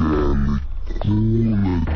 No niin,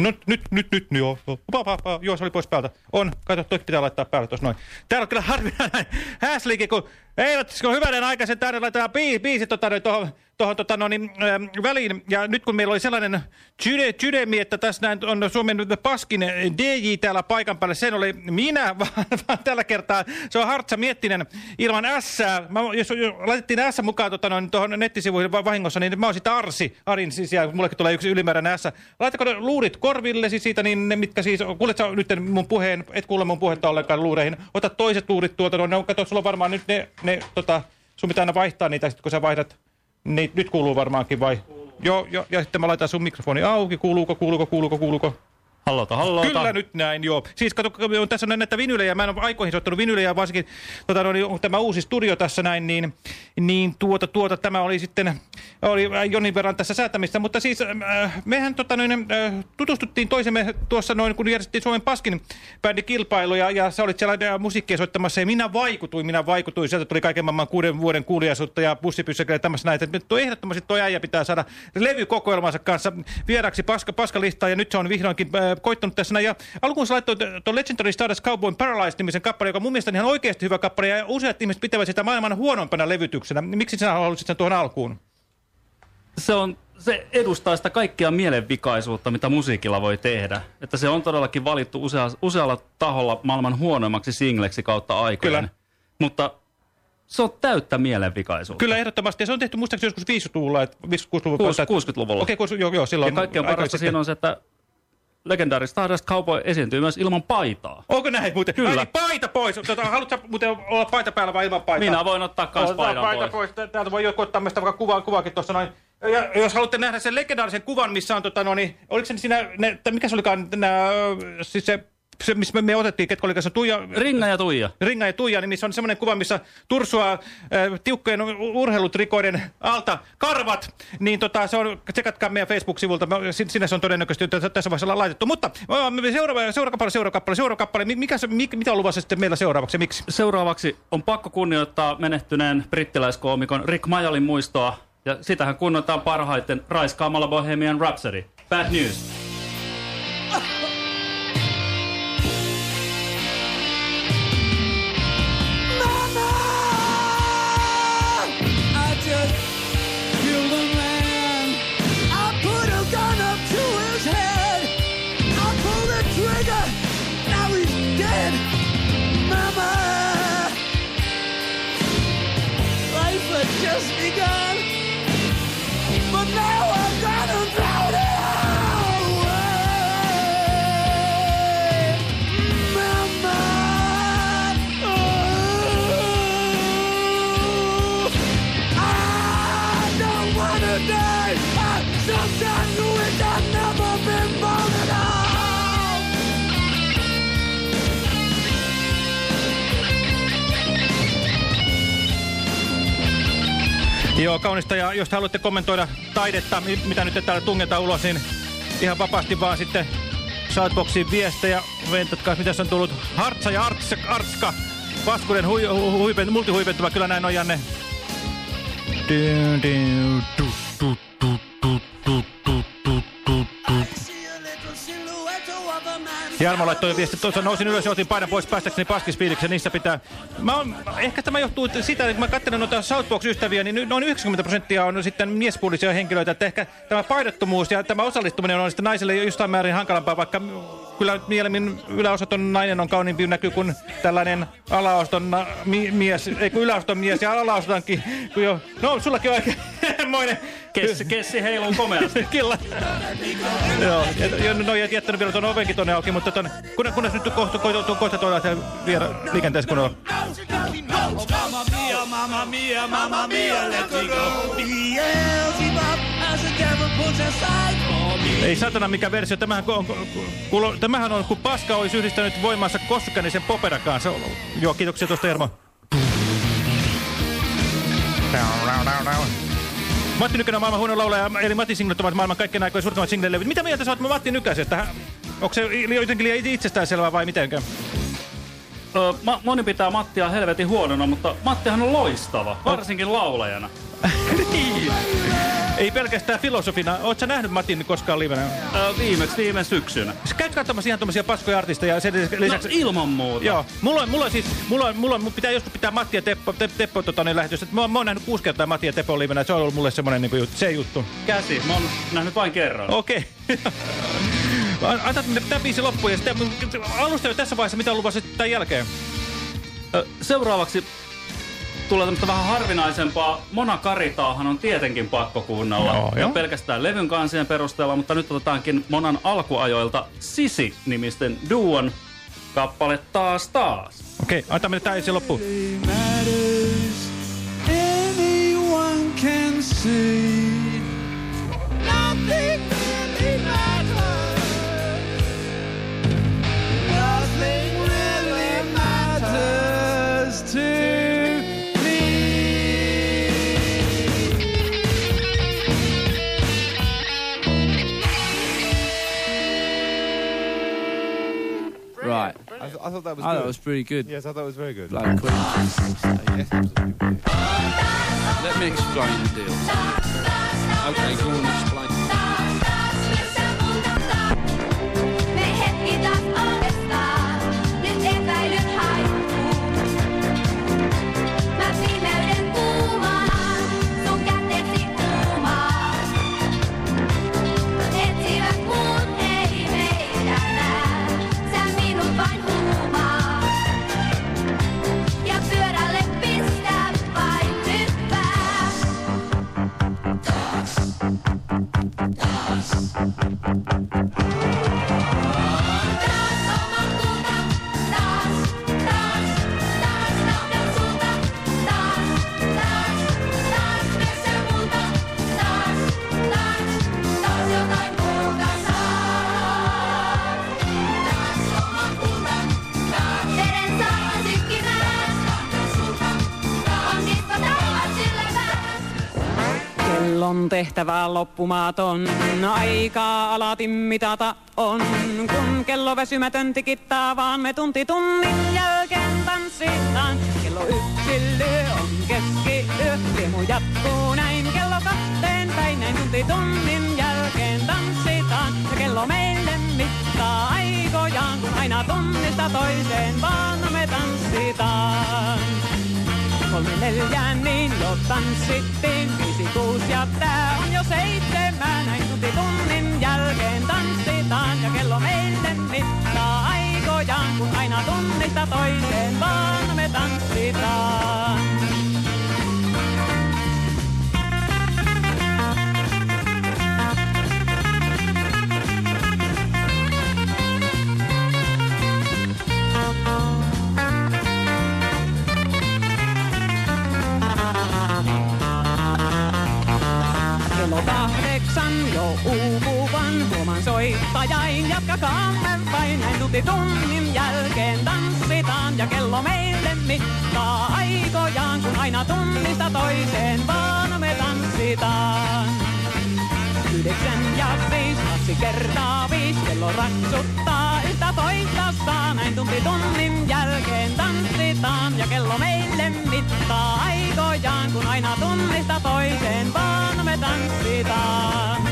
no, nyt, nyt, nyt, joo, joo, se oli pois päältä. On, kato, toi pitää laittaa päälle tuossa noin. Täällä on kyllä harvinainen häsliike, kun eivät, kun hyvänen aikaisen tänne laitetaan biisi, biisi tota, tuohon tuohon tota, no, niin, äh, väliin. Ja nyt kun meillä oli sellainen tydemi, että tässä näin on Suomen paskin DJ täällä paikan päällä, sen oli minä, vaan, vaan tällä kertaa se on Hartsa Miettinen ilman S. Mä, jos, jos laitettiin S mukaan tota, noin, tuohon nettisivuihin vahingossa, niin mä oon sitä Arsi, Arin siis, ja mullekin tulee yksi ylimääräinen S. Laitako ne luurit korvillesi siitä, niin ne mitkä siis, kuuletko nyt mun puheen, et kuule mun puhetta ollenkaan luureihin, ota toiset luurit tuolta, no, no kato, sulla on varmaan nyt ne, ne tota, sun pitää aina vaihtaa niitä, kun sä vaihdat niin, nyt kuuluu varmaankin vai? Joo, jo, ja sitten mä laitan sun mikrofoni auki. Kuuluuko, kuuluuko, kuuluuko, kuuluuko? Hallota, hallota. Kyllä nyt näin, joo. Siis kato, on tässä on näitä vinylejä, mä en ole aikoihin soittanut vinylejä, varsinkin tota, no, niin tämä uusi studio tässä näin, niin, niin tuota, tuota, tämä oli sitten, oli jonin verran tässä säätämistä, mutta siis äh, mehän tota, noin, äh, tutustuttiin toisemme tuossa noin, kun järjestettiin Suomen Paskin bändikilpailu, ja, ja sä olit siellä äh, musiikkia soittamassa, ja minä vaikutuin, minä vaikutuin, sieltä tuli kaiken maailman kuuden vuoden kuulijaisuutta ja bussipyssäkään tämmöistä näitä, että tuo ehdottomasti tuo äijä pitää saada levykokoelmansa kanssa vieraksi paska, paskalistaan, ja nyt se on vihdoinkin äh, koittanut tässä. Ja alkuun se laittoi tuon Legendary Stardust Cowboy Paralyzed-nimisen kappaleen, joka mun mielestä on ihan oikeasti hyvä kappale, ja useat ihmiset pitävät sitä maailman huonompana levytyksenä. Miksi sinä haluaisit sen tuohon alkuun? Se on se edustaa sitä kaikkea mielenvikaisuutta, mitä musiikilla voi tehdä. Että se on todellakin valittu usea, usealla taholla maailman huonoimmaksi singleksi kautta aikojen. Kyllä. Mutta se on täyttä mielenvikaisuutta. Kyllä, ehdottomasti. Ja se on tehty muistaakseni joskus 50-luvulla, 50-luvulla. 60-luvulla. Okei, okay, joo, joo, silloin. Ja kaikkein parasta siinä on se, että legendaari Stardust Cowboy esiintyy myös ilman paitaa. Onko näin muuten? Kyllä. Ai, paita pois. Tota, haluatko muuten olla paita päällä vai ilman paitaa? Minä voin ottaa kans paidan paita pois. pois. Täältä voi joku ottaa meistä vaikka kuvan, kuvakin tuossa noin. Ja jos haluatte nähdä sen legendaarisen kuvan, missä on, tota, no, niin, oliko se siinä, ne, mikä se olikaan, nää, siis se se, missä me, me otettiin, ketkä oli kanssa Tuija, Ringa ja Tuija. Ringa ja Tuija, niin missä on semmoinen kuva, missä Tursua äh, tiukkojen urheilutrikoiden alta karvat, niin tota, se on, tsekatkaa meidän Facebook-sivulta, sinne se on todennäköisesti tässä vaiheessa laitettu. Mutta seuraava, seuraava seuraava seuraava kappale, Mi- mikä se, mi- mitä on luvassa sitten meillä seuraavaksi miksi? Seuraavaksi on pakko kunnioittaa menehtyneen brittiläiskoomikon Rick Majalin muistoa, ja sitähän kunnioitetaan parhaiten raiskaamalla Bohemian Rhapsody. Bad news. Joo, kaunista. Ja jos te haluatte kommentoida taidetta, mi- mitä nyt täällä tungetaan ulos, niin ihan vapaasti vaan sitten Shoutboxiin viestejä. Ventatkaa, mitä on tullut. Hartsa ja Artsa, Artska. Paskuuden hui, hu, huipen, multihuipentuva. Kyllä näin on, Janne. Du, du, Jarmo laittoi viesti, tuossa nousin ylös ja otin painan pois päästäkseni paskisfiiliksen, niissä pitää... Mä on, ehkä tämä johtuu siitä, että kun mä katselen noita Southbox-ystäviä, niin noin 90 prosenttia on sitten miespuolisia henkilöitä, että ehkä tämä painottomuus ja tämä osallistuminen on sitten naiselle jostain määrin hankalampaa, vaikka kyllä nyt mielemmin yläosaton nainen on kauniimpi näkyy kuin tällainen alaoston mi mies, ei kun yläoston mies ja alaostotankin, kun jo, no sullakin on aika moinen... Kessi, kessi heiluu komeasti. Kyllä. Joo, ja, no, ja jättänyt vielä tuon ovenkin tuonne auki, mutta ton, kun, kunnes nyt kohta, kohta, kohta tuolla vielä liikenteessä kunnolla. Mamma mia, mamma mia, mamma mia, let me go. Beelzebub has a devil put aside for me. Ei satana mikä versio, tämähän on, kuulo, tämähän on kun paska olisi yhdistänyt voimansa Koskanisen Poperan kanssa. Joo, kiitoksia tuosta Jarmo. Matti Nykänen on maailman huono laulaja, eli Matti Singlet ovat maailman kaikkien aikojen suurimmat single-levyt. Mitä mieltä sä oot Matti Nykäsestä? Onko se jotenkin liian itsestäänselvää vai mitenkään? Ö, ma- moni pitää Mattia helvetin huonona, mutta Mattihan on loistava, varsinkin laulajana. Ei pelkästään filosofina. Oletko sä nähnyt Matin koskaan livenä? Viimeksi viime syksynä. Käyt katsomassa ihan tommosia paskoja artisteja ja sen lisäksi... No, ilman muuta. Joo, mulla, on- mulla on siis, mulla, on- mulla on, mun pitää joskus pitää Matti ja Teppo, te, Teppo tota, niin lähetys. Mä, oon- mä oon nähnyt kuusi kertaa Matti ja Teppo livenä, se on ollut mulle semmonen niin juttu, se juttu. Käsi, mä oon nähnyt vain kerran. Okei. Okay. Antaa tämä biisi loppuun ja sitten alusta jo tässä vaiheessa, mitä on luvassa tämän jälkeen. Seuraavaksi tulee tämmöistä vähän harvinaisempaa. Mona Karitaahan on tietenkin pakko kuunnella. Joo, ja joo. pelkästään levyn kansien perusteella, mutta nyt otetaankin Monan alkuajoilta Sisi-nimisten duon kappale taas taas. Okei, okay, antaa mennä tää ensin loppuun. matters. Anyone can see. Nothing really matters. Nothing really matters to Right. I, th I thought that was I good. thought it was pretty good. Yes, I thought it was very good. Queen. Let me explain the deal. Okay, go on, explain. On tehtävä loppumaton. Aikaa alati mitata on, kun kello väsymätön tikittaa, vaan me tunti tunnin jälkeen tanssitaan. Kello yksi on keskiyö, riemu jatkuu näin kello kahteen päin, näin tunti tunnin jälkeen tanssitaan. Ja kello meille mittaa aikojaan, kun aina tunnista toiseen vaan me tanssitaan. Kolme neljään niin jo tanssittiin, viisi kuusi ja tää on jo seitsemän. Näin tunti tunnin jälkeen tanssitaan ja kello meille mittaa aikojaan, kun aina tunnista toiseen vaan me tanssitaan. Kahdeksan jo uupuvan, huomaan soittajain, jatkakaamme vain. Näin tunti tunnin jälkeen tanssitaan ja kello meille mittaa aikojaan, kun aina tunnista toiseen vaan me tanssitaan. Yhdeksän ja viis, kaksi kertaa viisi, kello raksuttaa yhtä toista saa. Näin tunti tunnin jälkeen tanssitaan ja kello meille mittaa aikojaan, kun aina tunnista toiseen vaan me tanssitaan.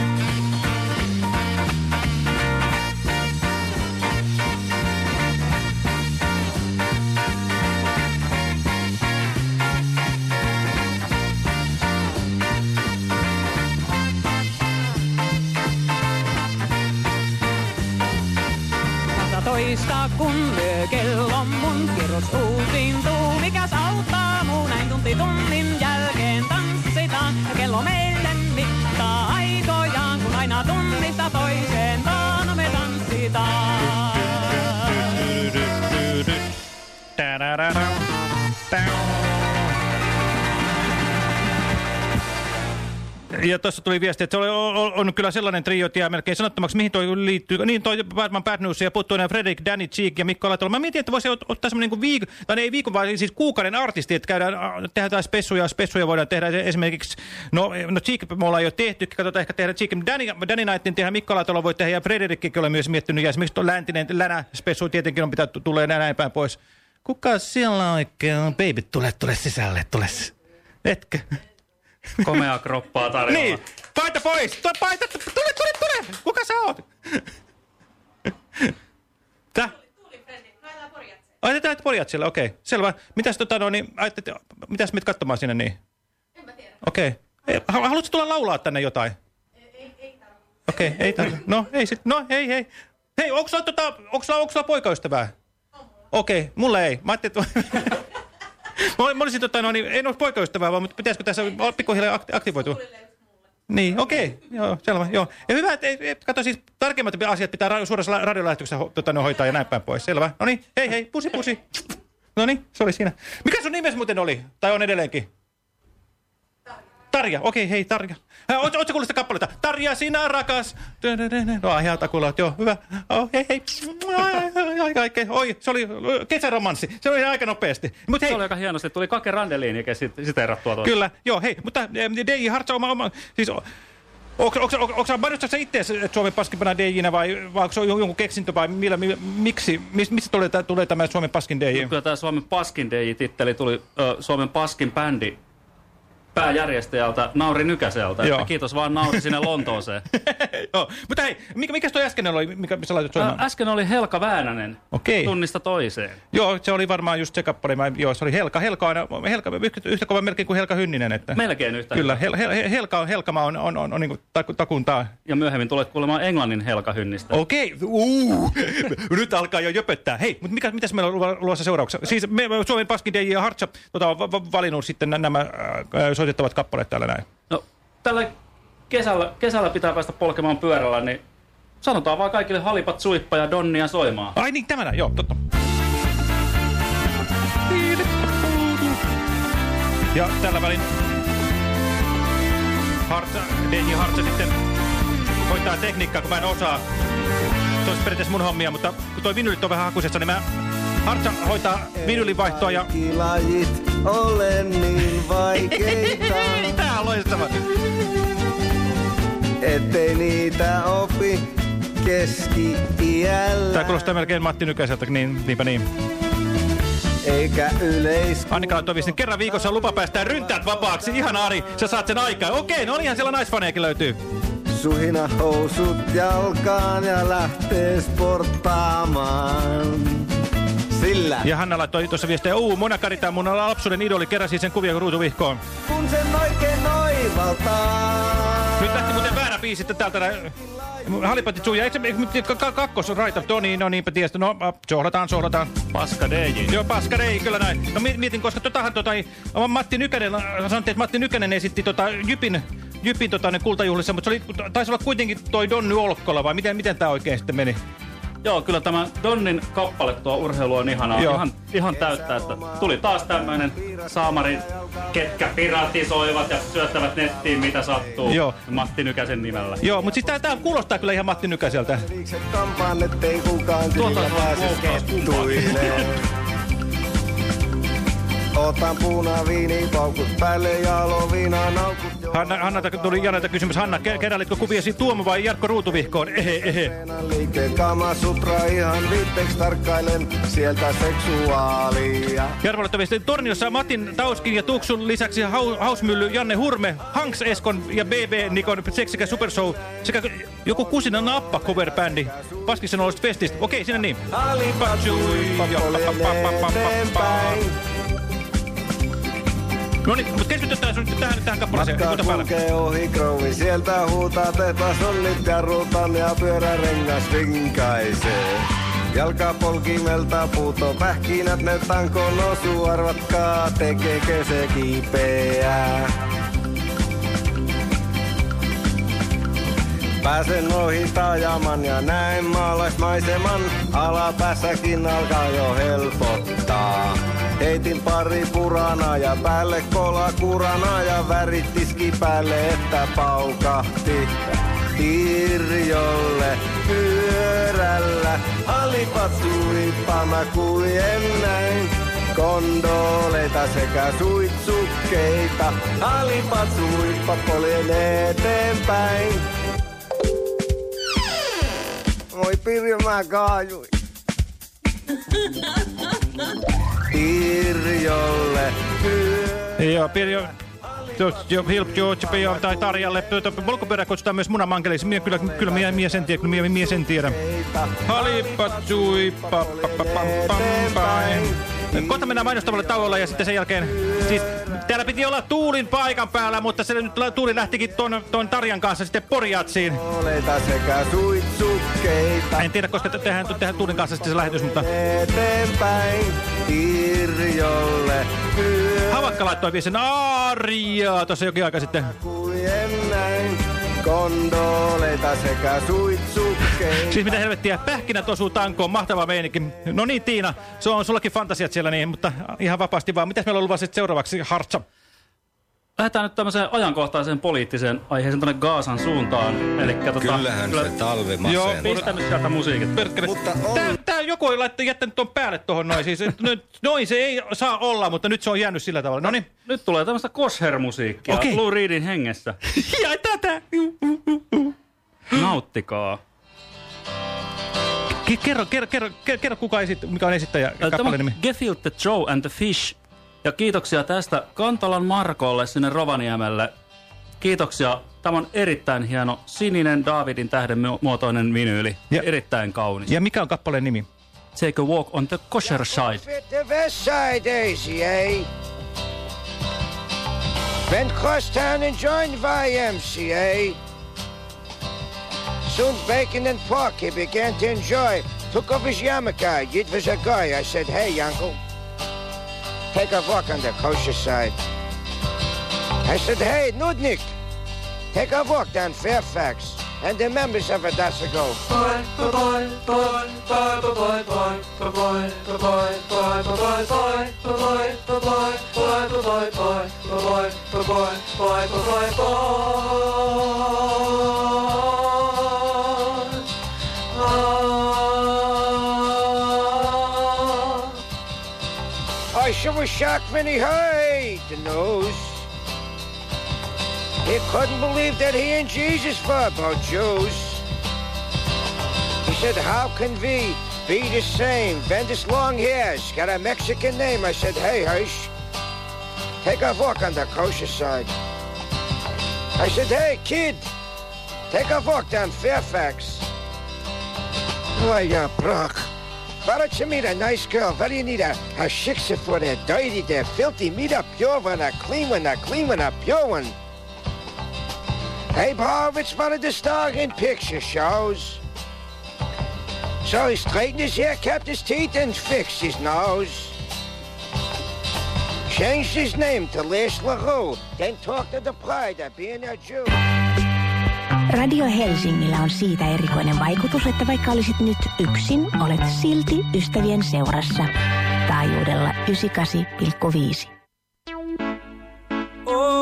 Kun lyö kello mun kierros uusiintuu. Mikäs auttaa muu näin tunti tunnin jälkeen tanssitaan. Ja kello meille mittaa aikojaan, kun aina tunnista toiseen vaan me tanssitaan. Tadadadam. Ja tuossa tuli viesti, että se oli, on, on kyllä sellainen trio, että jää melkein sanottomaksi, mihin toi liittyy. Niin toi Batman Bad News ja Puttuinen Fredrik, Danny Cheek ja Mikko Alatola. Mä mietin, että voisi ot- ottaa semmoinen niin viikon, tai ei viikon, vaan siis kuukauden artisti, että käydään, tehdään spessuja, spessuja voidaan tehdä esimerkiksi, no, no Cheek me ollaan jo tehty, katsotaan ehkä tehdä Cheek, Danny, Danny Nightin tehdä, Mikko Alatola voi tehdä ja Frederikkikin olen myös miettinyt, ja esimerkiksi tuo läntinen länä spessu tietenkin on pitää tulee näin päin pois. Kuka siellä oikein on? Baby, tule, tule sisälle, tule. Etkö? Komea kroppaa tarjolla. Niin, paita pois! Tuo paita, tule, tule, tule! Kuka sä oot? Tää? Ai te teet porjat siellä, okei. Okay. Selvä. Mitäs tota no, niin, ajattelet, mitäs menet katsomaan sinne niin? Enpä tiedä. Okei. Okay. Haluatko tulla laulaa tänne jotain? Ei, ei Okei, okay, ei tarvitse. No, ei sit. No, hei, hei. Hei, onko sulla, tota, onko sulla, onko sulla poikaystävää? Okei, okay, mulle ei. Mä ajattelin, että... mä, olisin, tota, no, niin, en ole poikaystävää, vaan mutta pitäisikö tässä pikkuhiljaa akti aktivoitua? Niin, okei. Okay. Joo, selvä. Joo. Ja hyvä, että kato siis tarkemmat asiat pitää ra suorassa radiolähetyksessä tota, no, hoitaa ja näin päin pois. Selvä. No niin, hei hei, pusi pusi. No niin, se oli siinä. Mikä sun nimesi muuten oli? Tai on edelleenkin? Tarja, okei, hei Tarja. Oletko kuullut sitä kappaletta? Tarja, sinä rakas. No, ai takulla, joo, hyvä. Oh, hei, hei. Ai, ai, ai, ai, oi, se oli kesäromanssi. Se oli aika nopeasti. Mut hei, Se oli aika hienosti. Tuli Kake Randeliinikin sit, siteerattua tuossa. Kyllä, joo, hei, mutta DJ Hartsa oma, oma siis Onko sä mainostat sä itse Suomen paskimpana DJnä vai, vai onko se jonkun keksintö vai millä, millä, miksi, mis, mistä tulee, tulee tämä Suomen paskin DJ? Kyllä tämä Suomen Paskin DJ-titteli tuli ö, Suomen Paskin bändi pääjärjestäjältä Nauri Nykäseltä. Joo. Että kiitos vaan Nauri sinne Lontooseen. joo, mutta hei, mikä, mikä toi äsken oli, mikä, missä laitat Ä, soimaan? äsken oli Helka Väänänen Okei. tunnista toiseen. Joo, se oli varmaan just se kappale, mä, joo, se oli Helka. Helka on Helka, yhtä, yhtä kova melkein kuin Helka Hynninen. Että, Melkein yhtä Kyllä, hel, hel, Helka, on- Helkama on, on, on, on niin kuin taku, takuntaa. Ja myöhemmin tulet kuulemaan Englannin Helka Hynnistä. Okei, uu, nyt alkaa jo jöpöttää. Hei, mutta mikä, mitäs meillä on luvassa seuraavaksi? Siis me, Suomen Paskin DJ ja Hartsa tota, on va- va- valinnut sitten nä- nämä äh, soitettavat kappaleet täällä näin. No, tällä kesällä, kesällä pitää päästä polkemaan pyörällä, niin sanotaan vaan kaikille halipat suippa ja donnia soimaan. Ai niin, tämä näin, joo, totta. Ja tällä välin Hartsa, DJ Hartsa sitten hoitaa tekniikkaa, kun mä en osaa. Se olisi periaatteessa mun hommia, mutta kun toi vinylit on vähän hakusessa, niin mä Hartsa hoitaa vinylin vaihtoa ja... Kaikki lajit ole niin vaikeita. Tää on loistava. ettei niitä opi keski-iällä. Tää kuulostaa melkein Matti Nykäseltä, niin niinpä niin. Eikä yleis... Annika laittoi viestin, kerran viikossa lupa päästää ryntäät vapaaksi. Ihan Ari, sä saat sen aikaa. Okei, no ihan siellä naisfaneekin löytyy. Suhina housut jalkaan ja lähtee sporttaamaan. Sillä Ja Hanna laittoi tuossa viestiä, uu, Mona Karita, mun lapsuuden idoli, keräsi sen kuvia ruutuvihkoon. kun sen oikein oivaltaa. Nyt lähti muuten väärä biisi sitten täältä. Halipatti Suja, eikö kakkos raita? No niin, no niinpä tiestä. No, sohdataan, sohdataan. Paska DJ. Joo, paska ei, kyllä näin. No mi- mietin, koska totahan tota, Matti Nykänen, äh, sanottiin, että Matti Nykänen esitti tota, Jypin, Jypin tota, ne kultajuhlissa, mutta se oli, taisi olla kuitenkin toi Donny Olkkola, vai miten, miten tämä oikein sitten meni? Joo, kyllä tämä Donnin kappale tuo urheilu on ihanaa. Joo. Ihan, ihan täyttä, että tuli taas tämmöinen saamari, ketkä piratisoivat ja syöttävät nettiin mitä sattuu. Joo. Matti Nykäsen nimellä. Joo, mutta siis tää, tää kuulostaa kyllä ihan Matti Nykäseltä. Kyllä on kettuileen. Otan punaviini, paukut päälle ja aloviina naukut jo. Hanna, Hanna tuli Janelta kysymys. Hanna, ke- keräilitko kuviasi Tuomo vai Jarkko Ruutuvihkoon? Ehe, ehe. Liikkeen Kama Sutra ihan viitteeksi tarkkailen sieltä seksuaalia. Laittoi viestin, Torniossa Matin Tauskin ja Tuksun lisäksi hau, Hausmylly, Janne Hurme, Hanks Eskon ja BB Nikon seksikä Super Show sekä joku Kusina Nappa cover-bändi Paskisen olosta festistä. Okei, sinne niin. Alipapsui, poljen eteenpäin. No niin, mutta keskitytään nyt tähän, tähän kappaleeseen. Matka kulkee ohi krouvin, sieltä huutaa tehdas onnit ja ruutan ja pyörärengas vinkaisee. Jalkapolkimelta puuto pähkinät, ne tankon osu, arvatkaa, tekeekö se kipeää. Pääsen ohi taajaman ja näen maalaismaiseman, alapäässäkin alkaa jo helpottaa. Heitin pari purana ja päälle kola kurana ja värit tiski päälle, että paukahti. Kirjolle pyörällä, alipatsui pana kuin näin. Kondoleita sekä suitsukkeita, alipatsui poljen eteenpäin. Oi Pirjo, mä kaajuin. Pirjolle pyö... Joo, Pirjo. Jo, Hilp George tai Tarjalle. Polkupyörä kutsutaan myös munamankeliksi. Mie, kyllä, kyllä mie, mie sen kyllä mie, mie sen tiedän. Halipatsui, pa, pa, pa, pam, pam, pam. Kohta mennään mainostavalle tauolle ja sitten sen jälkeen... Siis täällä piti olla Tuulin paikan päällä, mutta se nyt Tuuli lähtikin ton, ton Tarjan kanssa sitten Porjatsiin. En tiedä, koska te- tehdään, tehdään Tuulin kanssa sitten se lähetys, mutta... Eteenpäin Kirjolle pyö... Havakka laittoi viisen Arjaa tuossa jokin aika sitten. Kondoleita sekä suitsukkeita. Siis mitä helvettiä, pähkinät osuu tankoon, mahtava meininki. No niin Tiina, se on sullakin fantasiat siellä niin, mutta ihan vapaasti vaan. Mitäs meillä on luvassa seuraavaksi, Hartsa? Lähdetään nyt tämmöiseen ajankohtaiseen poliittiseen aiheeseen tuonne Gaasan suuntaan. Eli tota, Kyllähän se talvi Joo, masennaa. Pistä nyt sieltä musiikit. Mutta on- Tää, tää joku on laittanut, jättänyt tuon päälle tuohon noin. Siis, nyt, noin se ei saa olla, mutta nyt se on jäänyt sillä tavalla. No niin. Nyt tulee tämmöistä Kosher-musiikkia Okei. Lou Reedin hengessä. Ja tätä. Nauttikaa. Ke- Kerro, kerro, kerro, kerro, kuka esit, mikä on esittäjä, kappaleen on nimi. Gefilte Joe and the Fish. Ja kiitoksia tästä Kantalan Markolle sinne Rovaniemelle. Kiitoksia. Tämä on erittäin hieno sininen Davidin tähden mu- muotoinen vinyyli. Ja- Erittäin kaunis. Ja mikä on kappaleen nimi? Take a walk on the kosher side. The west side, Daisy, eh? Went cross town and joined YMCA. Soon bacon and pork he began to enjoy. Took off his yarmulke. It was a guy. I said, hey, uncle, take a walk on the kosher side. I said, hey, Nudnik, take a walk down Fairfax. And the members of Adassa go, I was shocked when he heard the news. He couldn't believe that he and Jesus fought about Jews. He said, how can we be the same? Bendis long hairs, got a Mexican name. I said, hey, hush. Take a walk on the kosher side. I said, hey, kid, take a walk down Fairfax. Why, yeah, Brock. Why don't you meet a nice girl? Why do you need a, a shiksa for that dirty, that filthy? Meet a pure one, a clean one, a clean one, a pure one. Hey, Horowitz wanted to star in picture shows. So he straightened his hair, kept his teeth, and fixed his nose. Changed his name to Les LaRue, then talked to the pride of being a Jew. Radio Helsingillä on siitä erikoinen vaikutus, että vaikka olisit nyt yksin, olet silti ystävien seurassa. Taajuudella 98,5.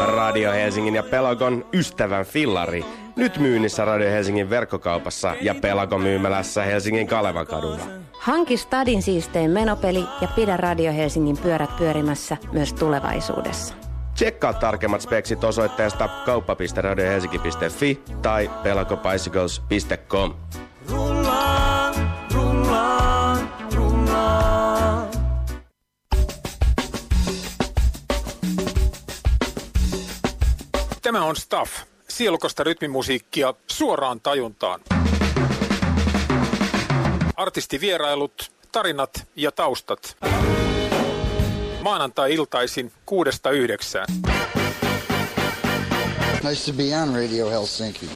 Radio Helsingin ja Pelagon ystävän fillari. Nyt myynnissä Radio Helsingin verkkokaupassa ja Pelagon myymälässä Helsingin Kalevan kadulla. Hanki Stadin siisteen menopeli ja pidä Radio Helsingin pyörät pyörimässä myös tulevaisuudessa. Tsekkaa tarkemmat speksit osoitteesta kauppa.radiohelsinki.fi tai pelagobicycles.com. Rullaan, rullaan, rullaan. Tämä on Staff, sielukasta rytmimusiikkia suoraan tajuntaan. Artistivierailut, tarinat ja taustat. Maanantai-iltaisin kuudesta yhdeksään. Nice to be on Radio Helsinki.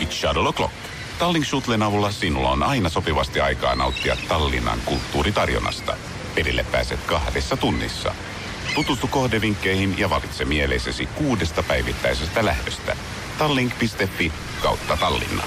It's Shuttle O'Clock. Tallink Shuttlen avulla sinulla on aina sopivasti aikaa nauttia Tallinnan kulttuuritarjonnasta. Perille pääset kahdessa tunnissa. Tutustu kohdevinkkeihin ja valitse mieleisesi kuudesta päivittäisestä lähdöstä. Tallink.fi kautta Tallinna.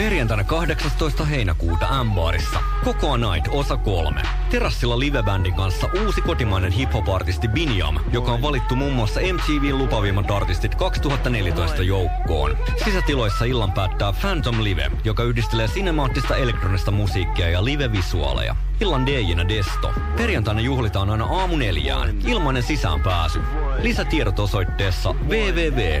Perjantaina 18. heinäkuuta Ambarissa. Koko Night osa kolme. Terassilla livebändin kanssa uusi kotimainen hip-hop-artisti Binyam, joka on valittu muun muassa MTVn lupavimmat artistit 2014 joukkoon. Sisätiloissa illan päättää Phantom Live, joka yhdistelee sinemaattista elektronista musiikkia ja live-visuaaleja. Illan DJnä Desto. Perjantaina juhlitaan aina aamu neljään. Ilmainen sisäänpääsy. Lisätiedot osoitteessa www.ambar.fi.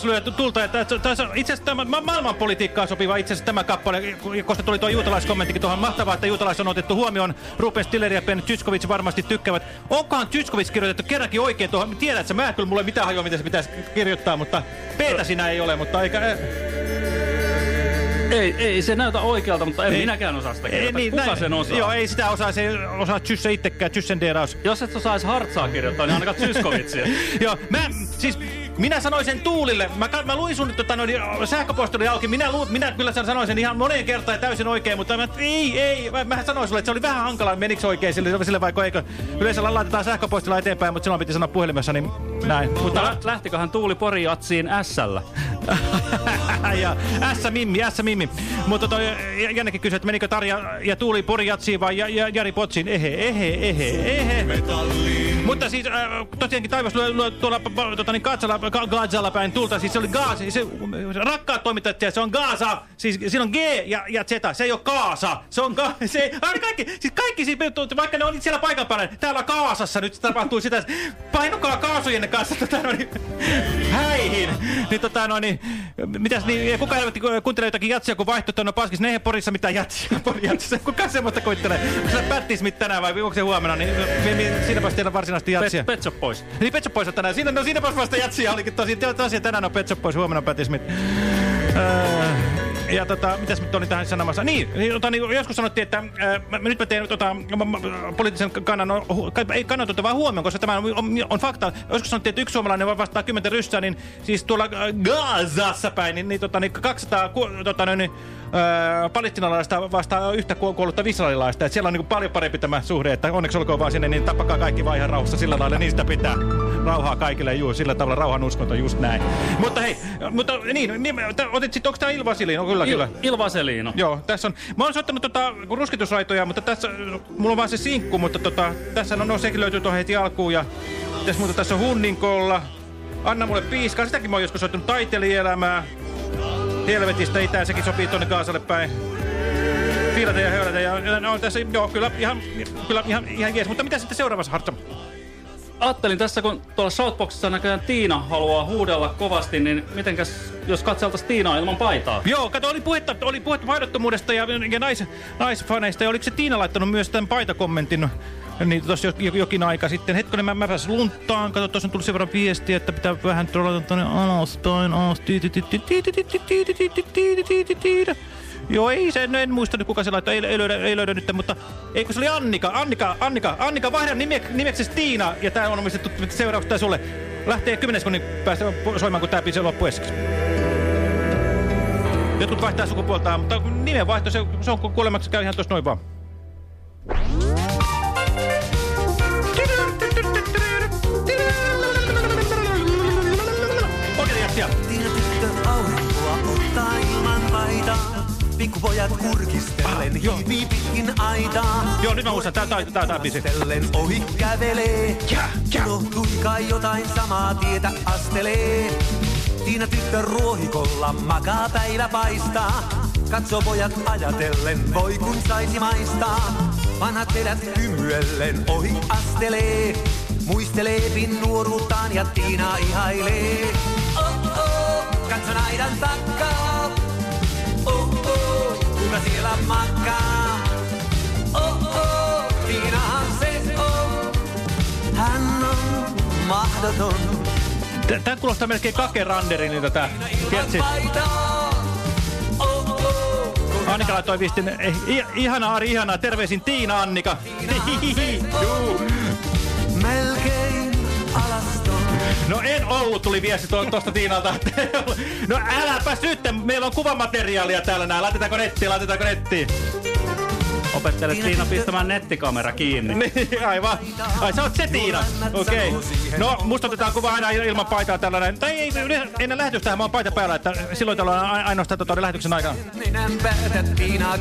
Taivas lyö tulta. Että, tässä itse asiassa tämä ma maailmanpolitiikkaan sopiva itse asiassa tämä kappale, koska tuli tuo juutalaiskommenttikin tuohon. Mahtavaa, että juutalais on otettu huomioon. Ruben Stiller ja Ben Tyskovits varmasti tykkäävät. Onkohan Tyskovits kirjoitettu kerrankin oikein tuohon? Tiedät sä, mä en kyllä mulle mitään hajoa, mitä se pitäisi kirjoittaa, mutta Peetä siinä ei ole, mutta eikä... äh, Ei, ei se näytä oikealta, mutta en Ei. minäkään osaa sitä Ei, kirjoittaa. niin, Kuka näin. sen osaa? Joo, ei sitä osaa, se osaa Tsyssä itsekään, Tsyssen deraus. Jos et osaisi Hartsaa kirjoittaa, niin ainakaan Tyskovitsia. Joo, mä, siis, minä sanoin sen Tuulille, mä, mä luin sun tota, noin, sähköpostoli auki, minä, lu, minä kyllä sen sanoin sen ihan moneen kertaan ja täysin oikein, mutta mä, ei, ei, mä, mä sanoin sulle, että se oli vähän hankalaa, menikö oikein sille, sille vaikka eikö. Yleensä laitetaan sähköpostilla eteenpäin, mutta silloin piti sanoa puhelimessa, niin näin. Mutta lä lähtiköhän Tuuli Porijatsiin S-llä? ja S-mimmi, S-mimmi. Mutta toi Jannekin kysyi, että menikö Tarja ja Tuuli Porijatsiin vai ja, ja, Jari Potsiin? Ehe, ehe, ehe, ehe. Mutta siis äh, tosiaankin taivas lyö, lyö tuolla tota, niin Ga- Gazalla päin tulta. Siis se oli Gaza, se, rakkaat toimittajat, se on Gaza. Siis siinä on G ja, ja Z, se ei ole Kaasa. Se on Ga se, aina kaikki, siis kaikki siis, vaikka ne on siellä paikan päällä, täällä Kaasassa nyt tapahtuu sitä, painukaa kaasujen kanssa tota, no, niin, häihin. Niin, tota, no, niin, niin, mitäs niin, kuka helvetti kuuntelee jotakin jatsia, kun vaihtoehto on paskis, ne eihän Porissa mitään jatsia, Pori jatsia, kuka semmoista kuuntelee? Onko se Pat Smith tänään vai onko se huomenna, niin siinäpäs teillä varsinaisesti jatsia. Pet Shop Boys. Niin Pet Shop Boys on tänään, siinä, no siinäpäs vasta jatsia olikin tosi, tosiaan tänään on Pet Boys, huomenna Smith. Öö, ja tota, mitäs nyt olin tähän sanomassa? Niin, niin, tota, niin joskus sanottiin, että ää, mä, nyt mä teen tota, mä, poliittisen kannan, no, hu, ei kannatota vaan huomioon, koska tämä on, on, on fakta. Joskus sanottiin, että yksi suomalainen vastaa 10 ryssää, niin siis tuolla Gazassa päin, niin, niin, tota, niin 200 ku, tota, niin, ää, palestinalaista vastaa yhtä ku- kuollutta israelilaista. Et siellä on niin paljon parempi tämä suhde, että onneksi olkoon vaan sinne, niin tapakaa kaikki vaan ihan rauhassa sillä lailla, niin sitä pitää. Rauhaa kaikille, juu, sillä tavalla rauhan uskonto, just näin. Mutta hei, mutta niin, niin otit sitten, onko tämä Ilva Silin? No, kyllä, kyllä. Il Ilva Selino. Joo, tässä on. Mä oon soittanut tota rusketusraitoja, mutta tässä, mulla on vaan se sinkku, mutta tota, tässä on, no sekin löytyy tuohon heti alkuun ja tässä, mutta tässä on Hunninkolla. Anna mulle piiskaa, sitäkin mä oon joskus soittanut taiteilielämää. Helvetistä itään, sekin sopii tonne Kaasalle päin. Fiilata ja höylätä ja no, tässä, joo, kyllä ihan, kyllä ihan, ihan jees. Mutta mitä sitten seuraavassa, Hartsa? Ajattelin tässä, kun tuolla Shoutboxissa näköjään Tiina haluaa huudella kovasti, niin mitenkäs, jos katseltaisiin Tiinaa ilman paitaa? Joo, kato, oli puhetta, oli puhetta paidottomuudesta ja, ja nais, naisfaneista. Ja oliko se Tiina laittanut myös tämän paitakommentin? Niin tuossa jokin aika sitten. Hetkonen, mä, mä pääsin lunttaan. Kato, tuossa on tullut sen verran viestiä, että pitää vähän trollata tuonne alaspäin. Alas. Joo, ei se, no en muista nyt kuka se laittoi, ei, ei, löydä, ei löydä nyt, mutta eikö se oli Annika, Annika, Annika, Annika, vaihda nime, nimeksi Tiina, ja tää on omistettu seurauksesta sulle. Lähtee 10 sekunnin päästä soimaan, kun tää biisi loppuu ensiksi. Jotkut vaihtaa sukupuoltaan, mutta nimenvaihto, se, se on kuolemaksi käy ihan tuossa noin vaan. Pikkupojat kurkistellen ah, hiipii pitkin aitaa. Joo, nyt mä muistan, tää, tää, tää, tää biisi. ohi kävelee. Ja, ja. Unohtui kai jotain samaa tietä astelee. Tiina tyttö ruohikolla makaa päivä paistaa. Katso pojat ajatellen, voi kun saisi maistaa. Vanhat vedät hymyellen ohi astelee. Muistelee nuoruuttaan ja Tiina ihailee. Oh oh, katso aidan takkaa. Siellä makaa? Oh oh, Tiinahan se on. Hän on mahdoton. Tää kuulostaa melkein Kake Randerilta tää kertsi. Annika laittoi viestin, eh, ihana Ari, ihanaa, terveisin Tiina Annika. Juu. Melkein alaston. No en ollut, tuli viesti tuosta Tiinalta. no äläpäs nyt, meillä on kuvamateriaalia täällä nää. Laitetaanko nettiin, laitetaanko nettiin? Opettele Tiina pistämään nettikamera kiinni. niin, aivan. Ai sä oot se Tiina. Okei. Okay. No, musta otetaan kuva aina ilman paitaa tällainen. Tai ei, ennen lähetystähän mä oon paita päällä, että silloin tällä on ainoastaan tota lähetyksen aikana.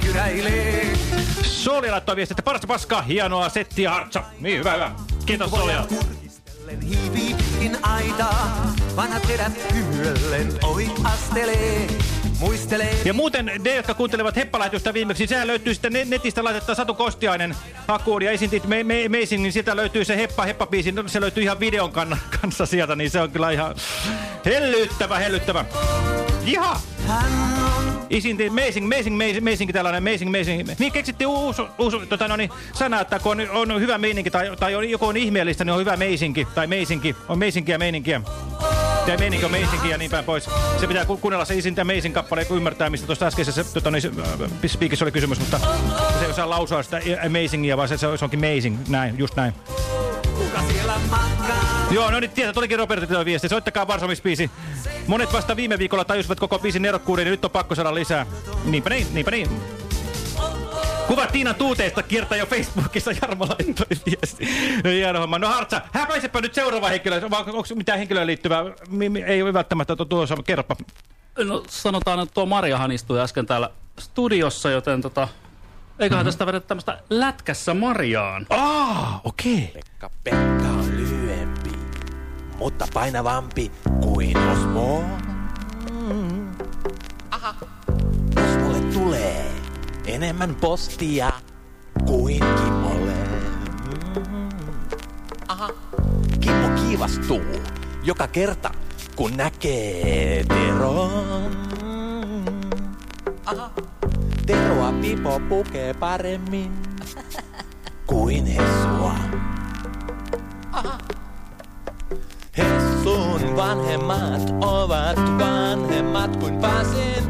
Kyräilee. Soli laittoi viesti, että parasta paskaa, hienoa settiä, Hartsa. Niin, hyvä, hyvä. Kiitos Solia. Hiipii pitkin aitaa, vanhat hymyellen ohi astelee. Muistelee. Ja muuten ne, jotka kuuntelevat heppalähetystä viimeksi, sehän löytyy sitten netistä laitetta Satu Kostiainen hakuun ja esiintit me, me, Amazing, niin sieltä löytyy se heppa heppa biisi, no, se löytyy ihan videon kann kanssa sieltä, niin se on kyllä ihan hellyttävä, hellyttävä. Jiha! Isinti, amazing, amazing, amazing, amazing tällainen, amazing, amazing. Niin keksittiin uusi, uusi tota, no niin, sana, että kun on, on hyvä meininki tai, tai on, joku on ihmeellistä, niin on hyvä meisinki tai meisinki. On meisinkiä meininkiä. Ja meininki on meisinki ja niin päin pois. Se pitää ku kuunnella se Isinti Amazing kappale, kun ymmärtää, mistä tuossa äskeisessä tota, niin, spiikissä oli kysymys, mutta se ei osaa lausua sitä Amazingia, vaan se, se onkin Amazing. Näin, just näin. Kuka siellä makaa? Joo, no nyt tietää, tulikin Robertilta viesti. Soittakaa Varsomispiisi. Monet vasta viime viikolla tajusivat koko biisin nerokkuuden ja nyt on pakko saada lisää. Niinpä niin, niinpä niin. Kuva Tiinan tuuteista kiertää jo Facebookissa, Jarmo laittoi viesti. No hieno homma. No Hartsa, häpäisepä nyt seuraava henkilö. Onko mitään henkilöön liittyvää? Ei ole välttämättä tuossa, kerropa. No sanotaan, että tuo Mariahan istui äsken täällä studiossa, joten tota... Eiköhän mm -hmm. tästä vedetä tämmöistä lätkässä Mariaan. Ah, okei. Okay. Pekka, Pekka on lyhyempi, mutta painavampi kuin Osmo. Aha. Osmolle tulee enemmän postia kuin Kimmolle. Aha. Kimmo kiivastuu joka kerta, kun näkee Teron. Aha. Teroa Pipo pukee paremmin kuin Hessua. Hessun vanhemmat ovat vanhemmat kuin Pasin.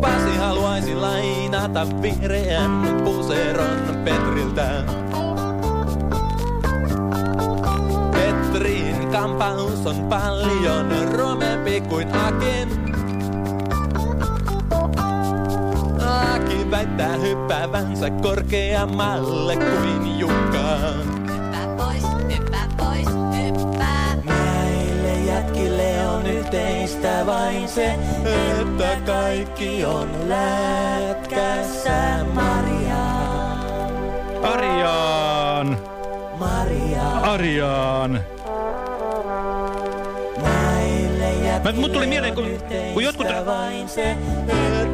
Pasi haluaisi lainata vihreän puseron Petriltä. Petrin kampaus on paljon rumempi kuin Akin. Väittää hyppäävänsä korkeammalle kuin Jukka. Hyppää pois, hyppää pois, hyppää. Näille jätkille on yhteistä vain se, että kaikki on lätkässä Mariaan. Arjaan! Mariaan. Arjaan! Mä, mut tuli mieleen, kun, kun jotkut... vain se,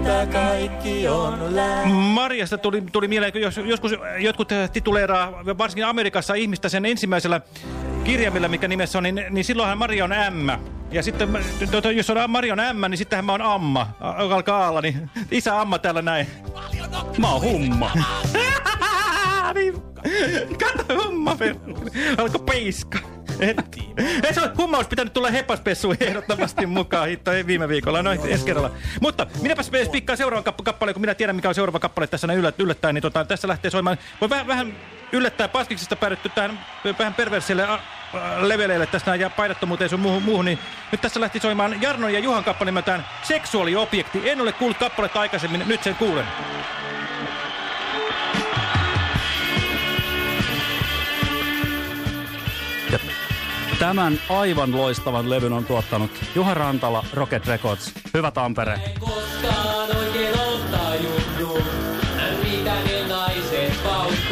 että kaikki on lä... Marjasta tuli, tuli mieleen, jos, joskus jotkut tituleeraa varsinkin Amerikassa ihmistä sen ensimmäisellä kirjaimella, mikä nimessä on, niin, niin silloinhan Maria on M. Ja sitten, tuota, jos on Maria on M, niin sittenhän mä oon Amma, alkaa alla, niin isä Amma täällä näin. Mä oon humma. niin, kato humma, alko peiska. Ei se on, humma olisi pitänyt tulla hepaspessuun ehdottomasti mukaan hitto, ei viime viikolla, no ensi kerralla. Mutta minäpäs pikkaan seuraavan kapp kappaleen, kun minä tiedän mikä on seuraava kappale tässä näin yllät, yllättäen, niin tota, tässä lähtee soimaan. Voi vähän, vähän yllättää paskiksesta päädytty tähän vähän perversille leveleille tästä näin, ja painattomuuteen sun muuhun, muuhun, niin nyt tässä lähti soimaan Jarno ja Juhan kappale nimeltään Seksuaaliobjekti. En ole kuullut kappaletta aikaisemmin, nyt sen kuulen. Tämän aivan loistavan levyn on tuottanut Juha Rantala, Rocket Records. Hyvä Tampere. koskaan oikein ottaa juttu, mitä ne naiset.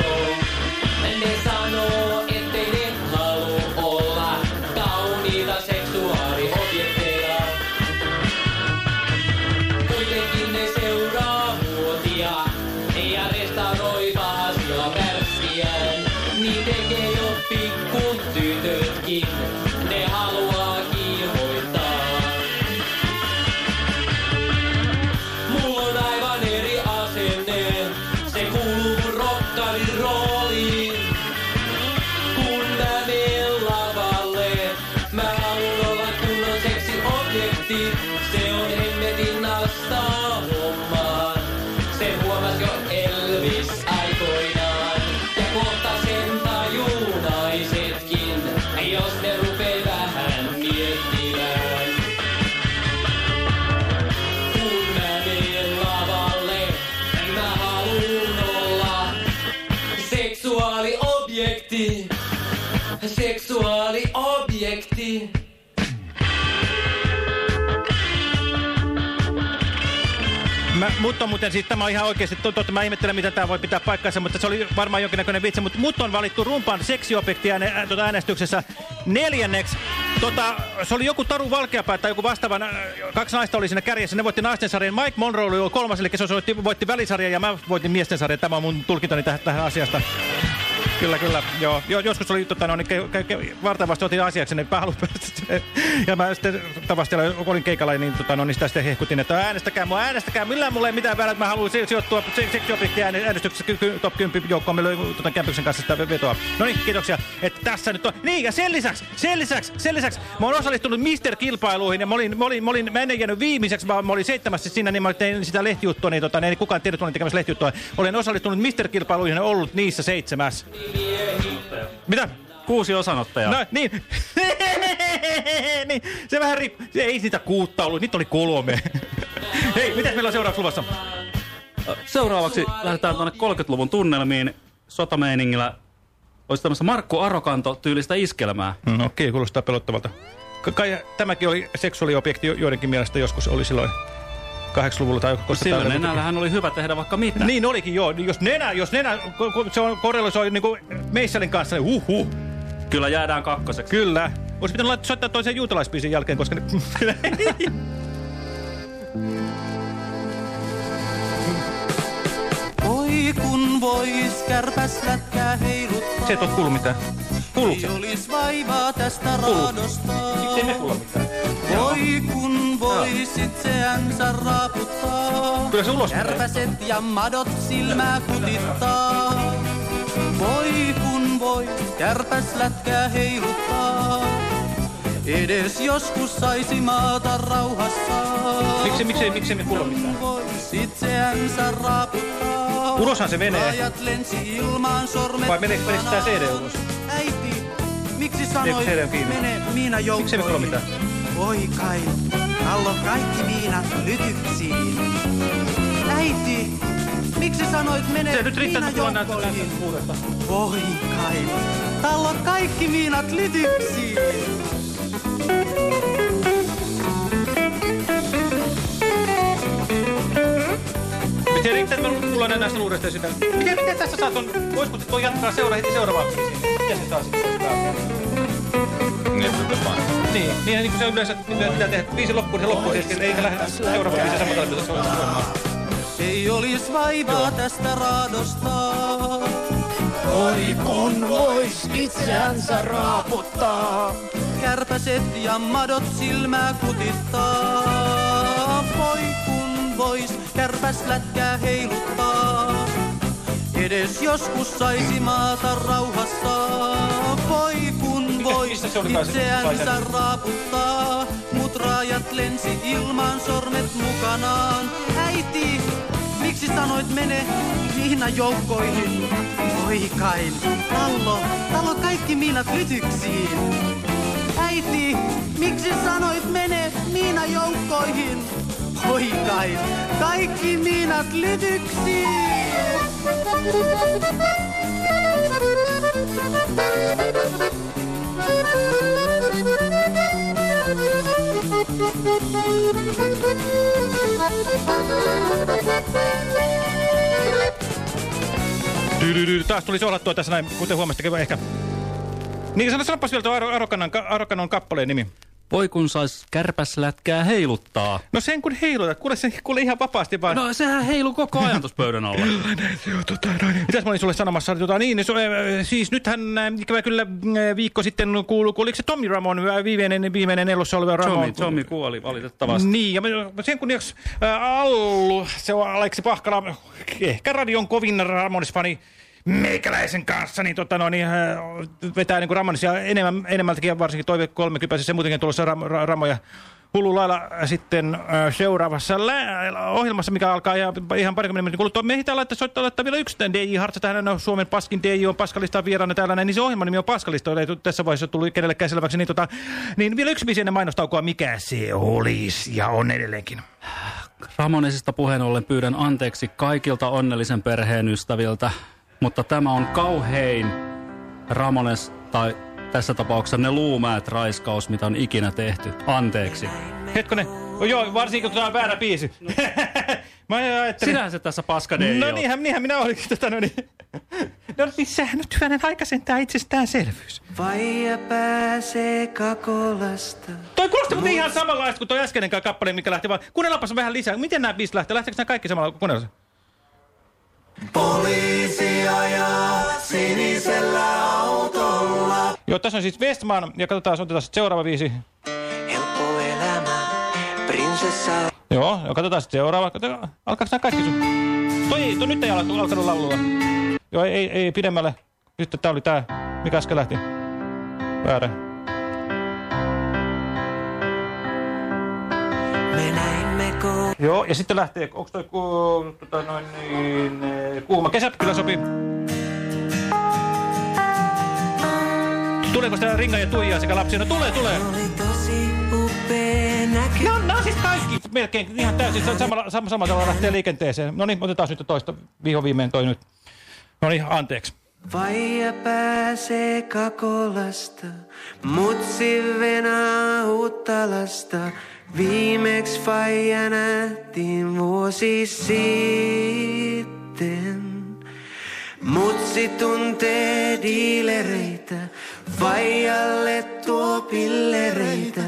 Mutta muuten siis tämä on ihan oikeasti, to, totta mä ihmettelen mitä tämä voi pitää paikkansa, mutta se oli varmaan jonkinnäköinen vitsi, mutta mut on valittu rumpan seksiobjekti ää, tota äänestyksessä neljänneksi. Tota, se oli joku Taru Valkeapää tai joku vastaava, ää, kaksi naista oli siinä kärjessä, ne voitti naisten sarjan, Mike Monroe oli kolmas, eli se voitti, voitti välisarjan ja mä voitin miesten sarjan, tämä on mun tulkintani tähän, tähän asiasta. Kyllä, kyllä. Joo. Jo, joskus oli tota, no, niin vartavasti otin asiaksi, niin mä päästä. Ja mä sitten tavasti olin keikalla, niin, tota, no, niin sitä sitten hehkutin, että äänestäkää mua, äänestäkää. Millään mulle ei mitään väliä, että mä haluan si sijoittua se, seksiobjekti äänestyksessä top 10 joukkoon. Meillä oli tota, Kämpyksen kanssa sitä vetoa. No niin, kiitoksia. Että tässä nyt on. Niin, ja sen lisäksi, sen lisäksi, sen lisäksi, mä oon osallistunut Mister-kilpailuihin ja mä olin, mä olin, mä olin, mä en jäänyt viimeiseksi, vaan mä olin seitsemässä siinä, niin mä tein sitä lehtijuttua, niin tota, niin ei kukaan tiedä, että olin tekemässä lehtijuttua. Olen osallistunut Mister-kilpailuihin ja ollut niissä seitsemäs. Mitä? Kuusi osanottajaa. No niin. niin. Se vähän riippuu. Se ei sitä kuutta ollut, niitä oli kolme. Hei, mitäs meillä on seuraavaksi luvassa? Seuraavaksi lähdetään tuonne 30-luvun tunnelmiin sotameiningillä. Olisi tämmöistä Markku Arokanto-tyylistä iskelmää. Mm, Okei, okay, kuulostaa pelottavalta. Ka kai tämäkin oli seksuaaliobjekti jo- joidenkin mielestä joskus oli silloin 80-luvulla tai koska Sillä täällä- nenällähän oli hyvä tehdä vaikka mitä. Niin olikin, joo. Jos nenä, jos nenä se on korrelisoi niinku Meissalin kanssa, niin huh huh. Kyllä jäädään kakkoseksi. Kyllä. Olisi pitänyt laittaa soittaa toisen juutalaispiisin jälkeen, koska... Ne... Oi kun vois kärpäs lätkää heiluttaa. Se et oo kuullut mitään. Kuuluuko se? Ei olis vaivaa tästä raadosta. Miksi ei me kuulla mitään? Voi kun voisit se änsä raaputtaa. Kyllä se ulos. Kärpäset ja madot silmää kutittaa. Voi kun voi kärpäs lätkää heiluttaa. Edes joskus saisi maata rauhassa. Miksi, miksi, miksi me kuulla mitään? Voisit se änsä raaputtaa. Uloshan se menee. Vai meneekö meneekö tää CD ulos? Äiti, miksi sanoit, mene Miina joukkoihin? mitään? Voi kai, tallo kaikki miinat lytyksiin. Äiti, miksi sanoit mene Se nyt Miina joukkoihin? Voi kai, tallo kaikki miinat lytyksiin. Miten riittää, että me kuullaan näistä luurista sitä? Miten, miten tässä saa ton, voisiko tuo jatkaa seura, heti seuraavaan biisiin? Miten se taas? Niin. Niin, niin, niin kuin se yleensä mitä pitää tehdä. Biisi loppuun, se loppuu kesken, eikä lähde seuraavaan biisiin samalla tavalla, se on soimaan. Ei olis vaivaa tästä raadosta. Oi kun vois itseänsä raaputtaa. Kärpäset ja madot silmää kutittaa. Voi kun vois kärpäs lätkää heiluttaa. Edes joskus saisi maata rauhassa. Voi kun sai itseänsä raaputtaa. Mut raajat lensi ilmaan sormet mukanaan. Äiti, miksi sanoit mene Miina joukkoihin? Voi kai, tallo, tallo kaikki miinat lytyksiin. Äiti, miksi sanoit mene Miina joukkoihin? Kai, kaikki miinat. Dydydy, Taas tuli sohlattua tässä näin, kuten huomasitte ehkä. Niin, sano, sanopas vielä tuo Aro- Arokannan, Arokannan kappaleen nimi. Voi kun sais kärpäslätkää heiluttaa. No sen kun heilutat, kuule se kuule ihan vapaasti vaan. No sehän heilu koko ajan tuossa pöydän alla. Joo, tota, no niin. Mitäs mä olin sulle sanomassa? Tota, niin, niin, äh, siis nythän äh, ikävä kyllä äh, viikko sitten kuului, oliko se Tommy Ramon äh, viimeinen, viimeinen elossa oleva Ramon? Tommy, Tommy kuoli valitettavasti. Niin, ja mä- sen kun jos äh, Allu, se on Aleksi Pahkala, ehkä radion kovin Ramonis-fani, meikäläisen kanssa, niin, tota, no, niin vetää niin Ramonisia enemmän, enemmältäkin, varsinkin Toive 30, se muutenkin tulossa ram, ra, Ramoja. Hullu lailla sitten seuraavassa ohjelmassa, mikä alkaa ja ihan parikymmentä minuutin kuluttua. Me ehditään laittaa, soittaa, laittaa vielä yksi tämän DJ Hartsa. Tähän on Suomen paskin DJ on Paskalista vieraana täällä näin, niin se ohjelman nimi on Paskalista, ei tässä vaiheessa tullut kenellekään selväksi, niin, tota, niin vielä yksi biisi ennen mainostaukoa, mikä se olisi ja on edelleenkin. Ramonesista puheen ollen pyydän anteeksi kaikilta onnellisen perheen ystäviltä, mutta tämä on kauhein Ramones tai tässä tapauksessa ne luumäät raiskaus, mitä on ikinä tehty. Anteeksi. Hetkonen, oh, joo, varsinkin kun tämä on väärä biisi. Mä ajattelin... Sinähän se tässä paska DJ No niinhän, niinhän minä olinkin. Tota, no niin. No niin, sehän nyt hyvänen aika sentään itsestäänselvyys. Vaija pääsee kakolasta. Toi kuulosti muuten ihan samanlaista kuin toi äskeinen kappale, mikä lähti vaan. Kuunnellaanpas vähän lisää. Miten nämä biisit lähtee? Lähteekö nämä kaikki samalla? Kuunnellaan. Poliisi ajaa sinisellä autolla. Joo, tässä on siis Westman, ja katsotaan, otetaan sitten seuraava biisi. Helppo elämä, prinsessa. Joo, ja katsotaan sitten seuraava. Alkaako nämä kaikki sun? Toi, toi nyt ei alkanut, alkanut laululla. Joo, ei, ei, ei pidemmälle. Nyt tää oli tää. Mikä äsken lähti? Väärä. Me näimme ko... Joo, ja sitten lähtee, onko toi ku, tota noin niin, eh, kuuma kesä, kyllä sopii. Tuleeko sitä ringa ja tuijaa sekä lapsia? No tulee, tulee. No, no siis kaikki melkein ihan täysin samalla, samalla, samalla tavalla lähtee liikenteeseen. No niin, otetaan nyt toista viho viimein toi nyt. No niin, anteeksi. Vaija pääsee kakolasta, mutsi venää uutta lasta. Viimeksi faija nähtiin vuosi sitten. Mutsi tuntee diilereitä, vaijalle tuo pillereitä.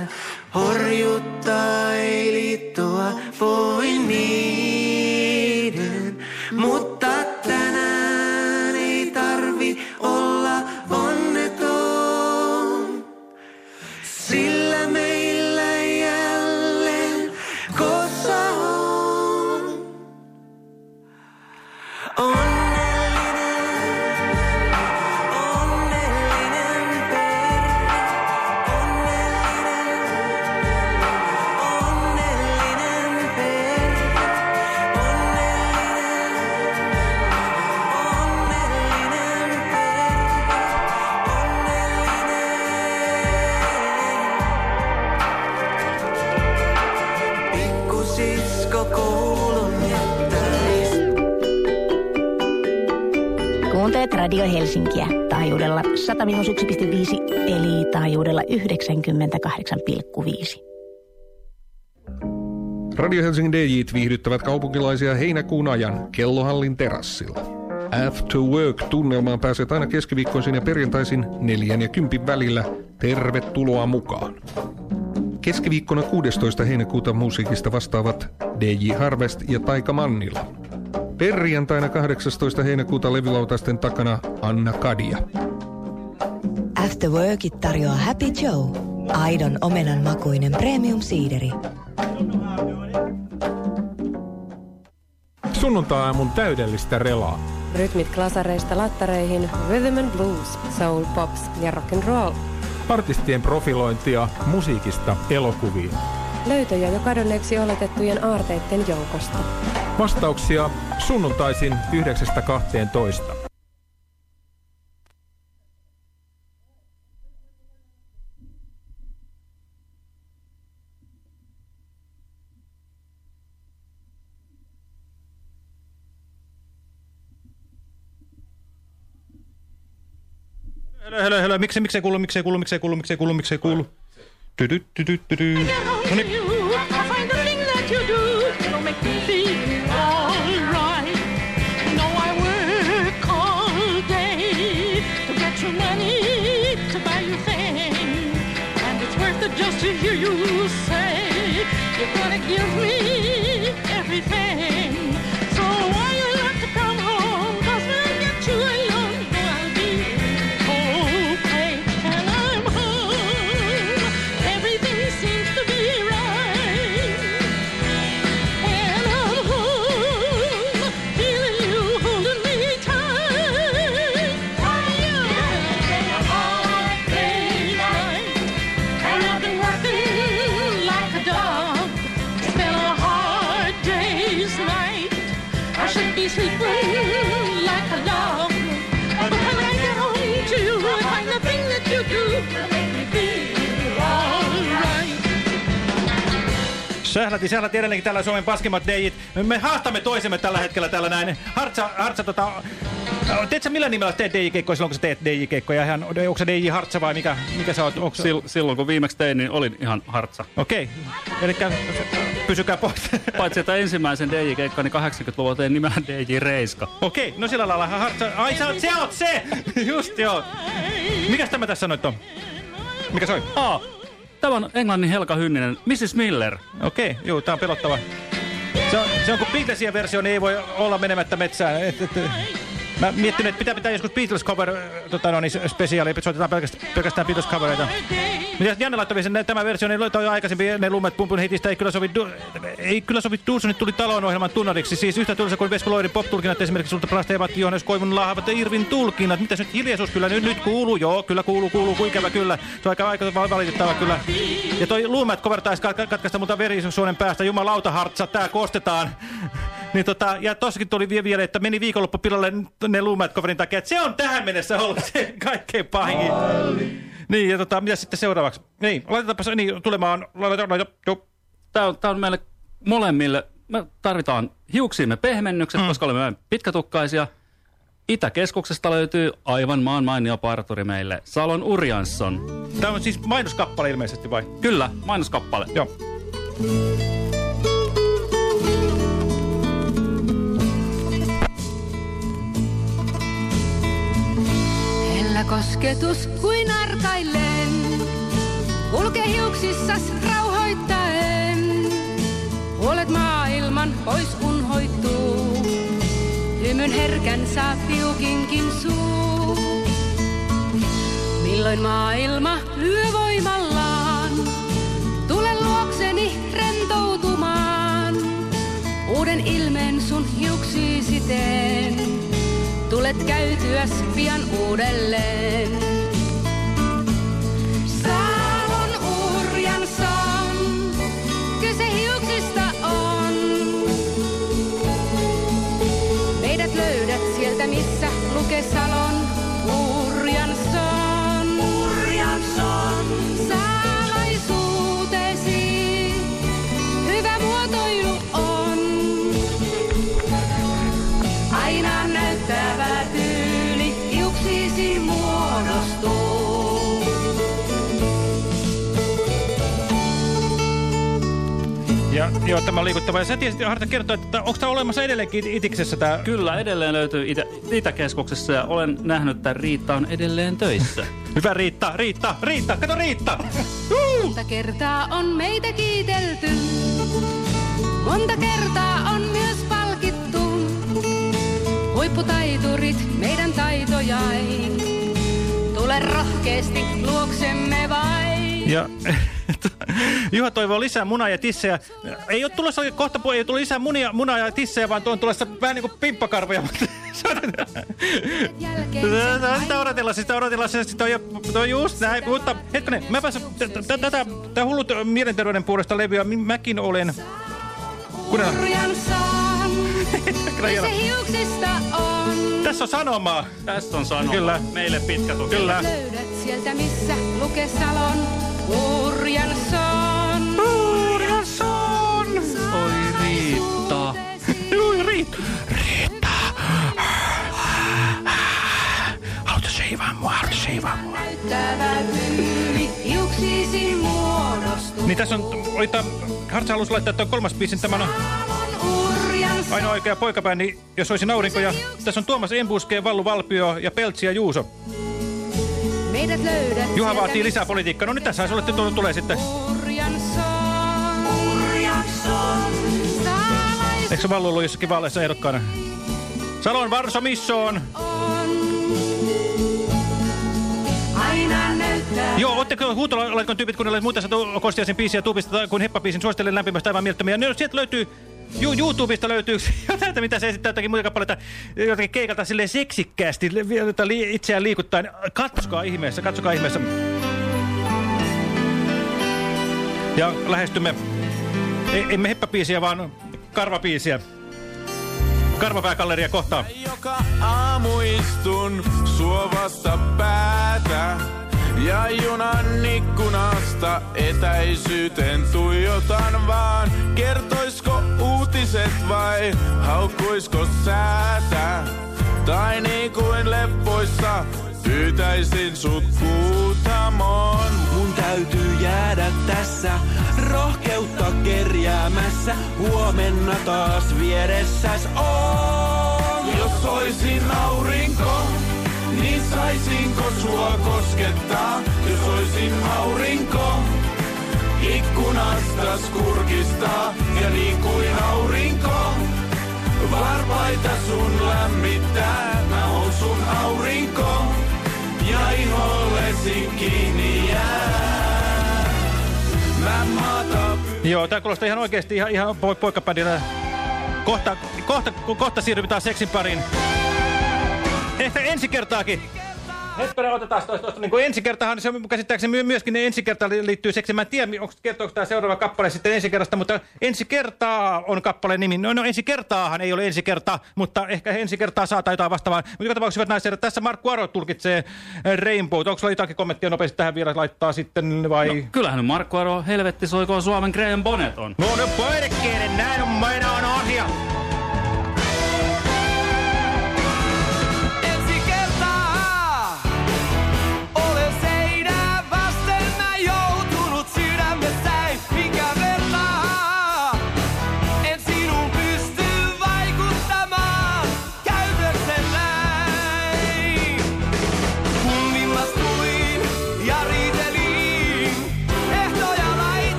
Horjuttaa ei liittoa voi niiden, mutta 101,5 eli taajuudella 98,5. Radio Helsingin DJt viihdyttävät kaupunkilaisia heinäkuun ajan kellohallin terassilla. After Work-tunnelmaan pääset aina keskiviikkoisin ja perjantaisin neljän ja kympin välillä. Tervetuloa mukaan! Keskiviikkona 16. heinäkuuta musiikista vastaavat DJ Harvest ja Taika Mannila. Perjantaina 18. heinäkuuta levylautasten takana Anna Kadia. After Workit tarjoaa Happy Joe. Aidon omenan makuinen premium siideri. Sunnuntai-aamun täydellistä relaa. Rytmit klasareista lattareihin, rhythm and blues, soul, pops ja rock and roll. Artistien profilointia musiikista elokuviin. Löytöjä jo kadonneeksi oletettujen aarteiden joukosta. Vastauksia sunnuntaisin 9.12. Hölö, hölö, hölö. Miksi, miksei kuulu, miksei kuulu, miksei kuulu, miksei kuulu, miksei kuulu. Tydy, tydy, tydy. No niin. Just to hear you say you're gonna give me everything. Sähläti, sähläti edelleenkin täällä Suomen paskimmat DJt. Me haastamme toisemme tällä hetkellä täällä näin. Hartsa, Hartsa tota... Teet sä millä nimellä teet DJ-keikkoja silloin, kun sä teet DJ-keikkoja? Ihan, onko se DJ Hartsa vai mikä, mikä sä oot? Onko se... Sil silloin kun viimeksi tein, niin olin ihan hartsa. Okei. Eli pysykää pois. Paitsi että ensimmäisen DJ-keikkani 80-luvulla tein nimellä DJ Reiska. Okei, no sillä lailla Hartsa... Ai sä oot, se oot se! Just joo. Mikäs tämä tässä sanoit on? Mikä soi? Aa, tämä on englannin Helka Hynninen, Mrs. Miller. Okei, joo, tää on pelottava. Se on, se on kun Beatlesia versio, niin ei voi olla menemättä metsään. Et, et, mä miettinyt, että pitää pitää joskus Beatles cover, äh, tota, no niin, spesiaali, että soitetaan pelkästään, pelkästään Beatles covereita. Mitä Janne laittoi sen tämä versio, niin toi aikaisemmin ne lummet pumpun hitistä ei kyllä sovi, du, ei kyllä sovi Duusonit tuli talon ohjelman tunnariksi. Siis yhtä tulisa kuin Vespo Loirin pop-tulkinnat esimerkiksi sulta pelasteevat Johannes Koivun lahavat ja Irvin tulkinnat. Mitäs nyt hiljaisuus kyllä nyt, nyt kuuluu? Joo, kyllä kuuluu, kuuluu, kuinka kyllä. Se on aika, aika valitettava kyllä. Ja toi lumet cover taisi kat- katkaista multa verisuonen päästä. Jumalauta hartsa, tää kostetaan. Niin tota, ja tossakin tuli vie vielä, että meni viikonloppu pilalle ne lumet coverin takia, että se on tähän mennessä ollut se kaikkein pahin. Niin, ja tota, mitä sitten seuraavaksi? Niin, laitetaanpa niin, tulemaan. Laita, jo. Tää on, tää on meille molemmille, me tarvitaan hiuksiimme pehmennykset, mm. koska olemme pitkätukkaisia. Itäkeskuksesta löytyy aivan maan mainio parturi meille, Salon Urjansson. Tämä on siis mainoskappale ilmeisesti vai? Kyllä, mainoskappale. Joo. Hellä kosketus kuin arkaillen, kulke hiuksissas rauhoittaen. Huolet maailman pois unhoittuu, hymyn herkän saa piukinkin suu. Milloin maailma lyö voimallaan, tule luokseni rentoutumaan. Uuden ilmeen sun hiuksiisi teen. Tulet käytyäs pian uudelleen. Salon joo, tämä on liikuttava. Ja sä tiesit, Harta, kertoa, että onko tämä olemassa edelleenkin Itiksessä tämä? Kyllä, edelleen löytyy Itä Itäkeskuksessa ja olen nähnyt, että Riitta on edelleen töissä. Hyvä Riitta, Riitta, Riitta, kato Riitta! Monta kertaa on meitä kiitelty. Monta kertaa on myös palkittu. Huipputaiturit meidän taitojain. Tule rohkeasti luoksemme vain. Ja Juha toivoo lisää munaa ja tissejä. Ei ole tulossa kohta, ei ole tullut lisää munia, munaa ja tissejä, vaan on tulossa vähän niin kuin pimppakarvoja. Sitä odotellaan, sitä odotellaan, sitä on, jo, just näin. Mutta hetkinen, mä pääsen, tätä hullut mielenterveyden puolesta levyä, mäkin olen... Kuunnella. Ja se hiuksista on. Tässä on sanomaa. Tässä on sanoma. Kyllä. Meille pitkä tuki. Kyllä. Löydät sieltä, missä lukesalon Urjan saan. Urjan saan. Oi Riitta. Oi Riitta. Riitta. Haluatko seivaa mua? Haluatko seivaa mua? Näyttävä tyyli hiuksisi muodostuu. Niin tässä on, oli tää, Hartsa halusi laittaa tuon kolmas biisin, tämän on Ainoa oikea poikabändi, jos olisi aurinko. Ja tässä on Tuomas Embuske, Vallu Valpio ja Peltsi ja Juuso. Meidät löydät Juha vaatii lisää politiikkaa. No nyt tässä se olette tullut, tulee sitten. Eikö se Vallu ollut jossakin vaaleissa ehdokkaana? Salon Varso Missoon. aina. Joo, ootteko huutolaitkon tyypit, kun olet muita saatu Kostiaisen biisiä tuubista kuin heppabiisin? Suosittelen lämpimästi aivan mielettömiä. No, sieltä löytyy, Ju, YouTubesta löytyy jotain, mitä se esittää jotakin muita kappaleita, jotakin keikalta silleen seksikkäästi, itseään liikuttaen. Katsokaa ihmeessä, katsokaa ihmeessä. Ja lähestymme, ei, emme heppabiisiä, vaan karvabiisiä. Karvapääkalleria kohtaan. Joka aamu istun suovasta päätä ja junan ikkunasta etäisyyteen tuijotan vaan. Kertoisko uutiset vai haukkuisko säätä? Tai niin kuin leppoissa pyytäisin sut kuutamoon. Mun täytyy jäädä tässä rohkeutta kerjäämässä. Huomenna taas vieressäs on. Jos oisin aurinko, niin saisinko sua koskettaa? Jos oisin aurinko, ikkunasta kurkistaa. Ja niin kuin aurinko, varpaita sun lämmittää. Mä oon sun aurinko, ja ihollesi kiinni jää. Mä maata Joo, tää kuulostaa ihan oikeesti ihan, ihan po poikabändillä. Kohta, kohta, kohta siirrymme taas seksin pariin. Ehkä ensi kertaakin. Hetkinen, otetaan toista, toista. Niin kuin ensi kertahan, se on käsittääkseni my myöskin ne ensi kertaa li- liittyy seksiin. Mä en tiedä, onko, kertooko tämä seuraava kappale sitten ensi kerrasta, mutta ensi kertaa on kappaleen nimi. No, no ensi kertaahan ei ole ensi kertaa, mutta ehkä ensi kertaa saa tai jotain vastaavaa. Mutta joka tapauksessa hyvät naiset, tässä Markku Aro tulkitsee Rainbow. Onko sulla jotakin kommenttia nopeasti tähän vielä laittaa sitten vai? No, kyllähän Markku Aro helvetti soikoon Suomen Graham Bonnet on. No, no poidekielen, näin on meidän asia.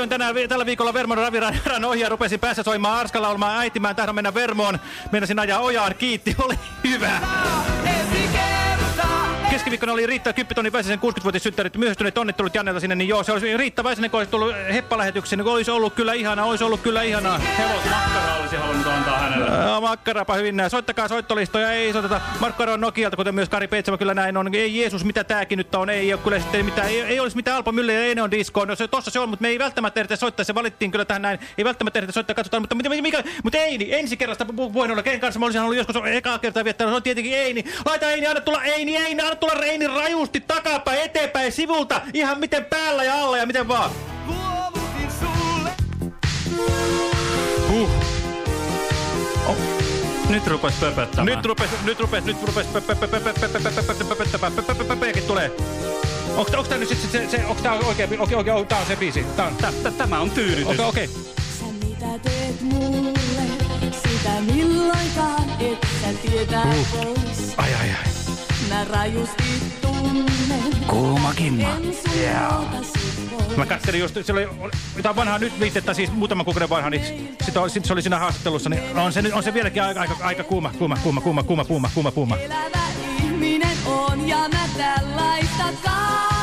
Ajoin tänään, tällä viikolla Vermon raviradan ohjaa, rupesin päässä soimaan Arskalla olemaan äitimään, tahdon mennä Vermoon. Meinasin ajaa ojaan, kiitti, oli hyvä. Keskiviikkona oli Riitta Kyppitonnin Väisäsen 60-vuotissynttärit myöhästyneet onnittelut Jannelta sinne, niin joo, se olisi Riitta Väisänen, kun olisi tullut heppalähetyksen, niin olisi ollut kyllä ihanaa, olisi ollut kyllä ihanaa. Hevosmakkara olisi halunnut antaa hänelle. Ää, Makkarapa hyvin näin. Soittakaa soittolistoja, ei soiteta. Markku Aron Nokialta, kuten myös Kari Peitsama, kyllä näin on. Ei Jeesus, mitä tääkin nyt on, ei ole kyllä sitten mitään, ei, ei olisi mitään Alpo Mylle ja Eneon Disco. No se, tossa se on, mutta me ei välttämättä ehditä soittaa, se valittiin kyllä tähän näin. Ei välttämättä ehditä soittaa, katsotaan, mutta mikä, mikä mutta ei, niin ensi kerrasta pu- puheen olla, kenen kanssa mä olisin halunnut joskus ekaa kertaa viettää, no se on tietenkin Eini. Laita Eini, anna tulla Eini, Eini, anna tulla Reini rajusti takapäin, eteenpäin, sivulta, ihan miten päällä ja alla ja miten vaan. Huh. Oh. Nyt rupes pöpöttämään. Nyt rupes, nyt rupes, nyt rupes, pöpöttämään tulee. Onko, onko tää nyt sit se, se onko tää oikein, okei, okei, tää on se biisi, tää on. Tämä on tyydytys. Okei, okei. Mitä teet mulle, sitä milloinkaan et sä tietää pois. Ai, ai, ai. Mä rajusti tunnen. Kuuma kimma. Voi. Mä katselin just, se oli jotain vanhaa nyt liitettä, siis muutaman kuukauden vanha, niin sit, oli- sit se oli siinä haastattelussa, niin on se, on se vieläkin aika, aika, aika kuuma, kuuma, kuuma, kuuma, kuuma, kuuma, kuuma. Elävä ihminen on ja mä tällaista kaivaan.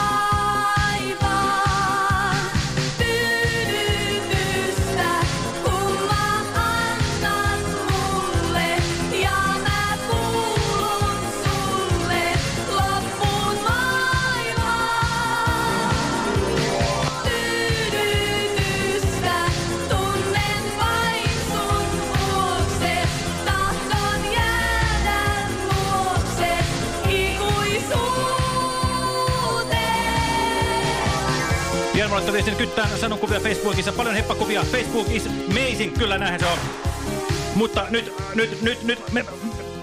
Ikuisuuteen. Jarmo laittoi viestin kyttään sanonkuvia Facebookissa. Paljon heppakuvia. Facebook is amazing. Kyllä näinhän se on. Mutta nyt, nyt, nyt, nyt, me,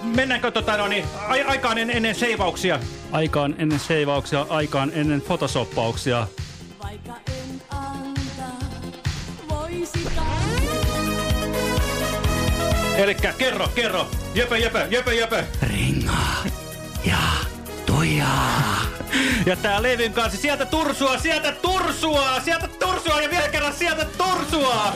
mennäänkö tota, no, niin, ai, aikaan en, ennen seivauksia? Aikaan ennen seivauksia, aikaan ennen photosoppauksia. Vaikka en anta. Elikkä kerro, kerro. Jöpö, jöpö, jöpö, jöpö. Ringaa ja tujaa. Ja tää levyn kanssa. Sieltä tursua, sieltä tursua, sieltä tursua ja vielä kerran sieltä tursua.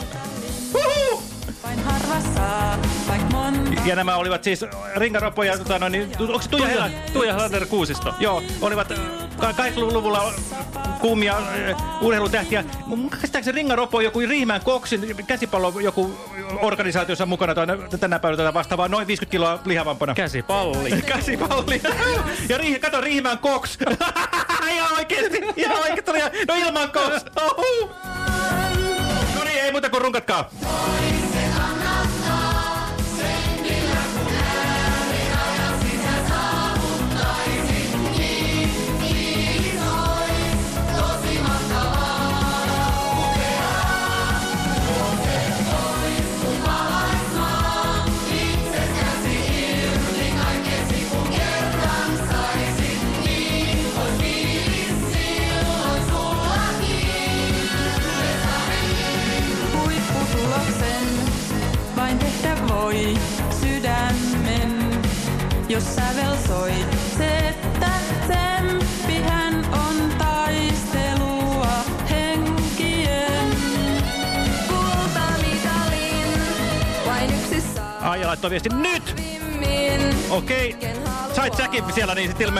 Ja nämä olivat siis Ringaropo ja tota, no, niin, onko se Tuija Tuija, Hela? Tuija Helander kuusisto. Joo, olivat 80-luvulla kuumia äh, urheilutähtiä. Käsittääkseni Ringaropo on joku Riihmään Koksin käsipallo joku organisaatiossa mukana tai tänä päivänä tätä vastaavaa noin 50 kiloa lihavampana. Käsipalli. Käsipalli. ja riih, kato Riihmään Koks. ihan oikeesti, ihan oikeesti. No ilman Koks. Ohu. No niin, ei muuta kuin runkatkaa.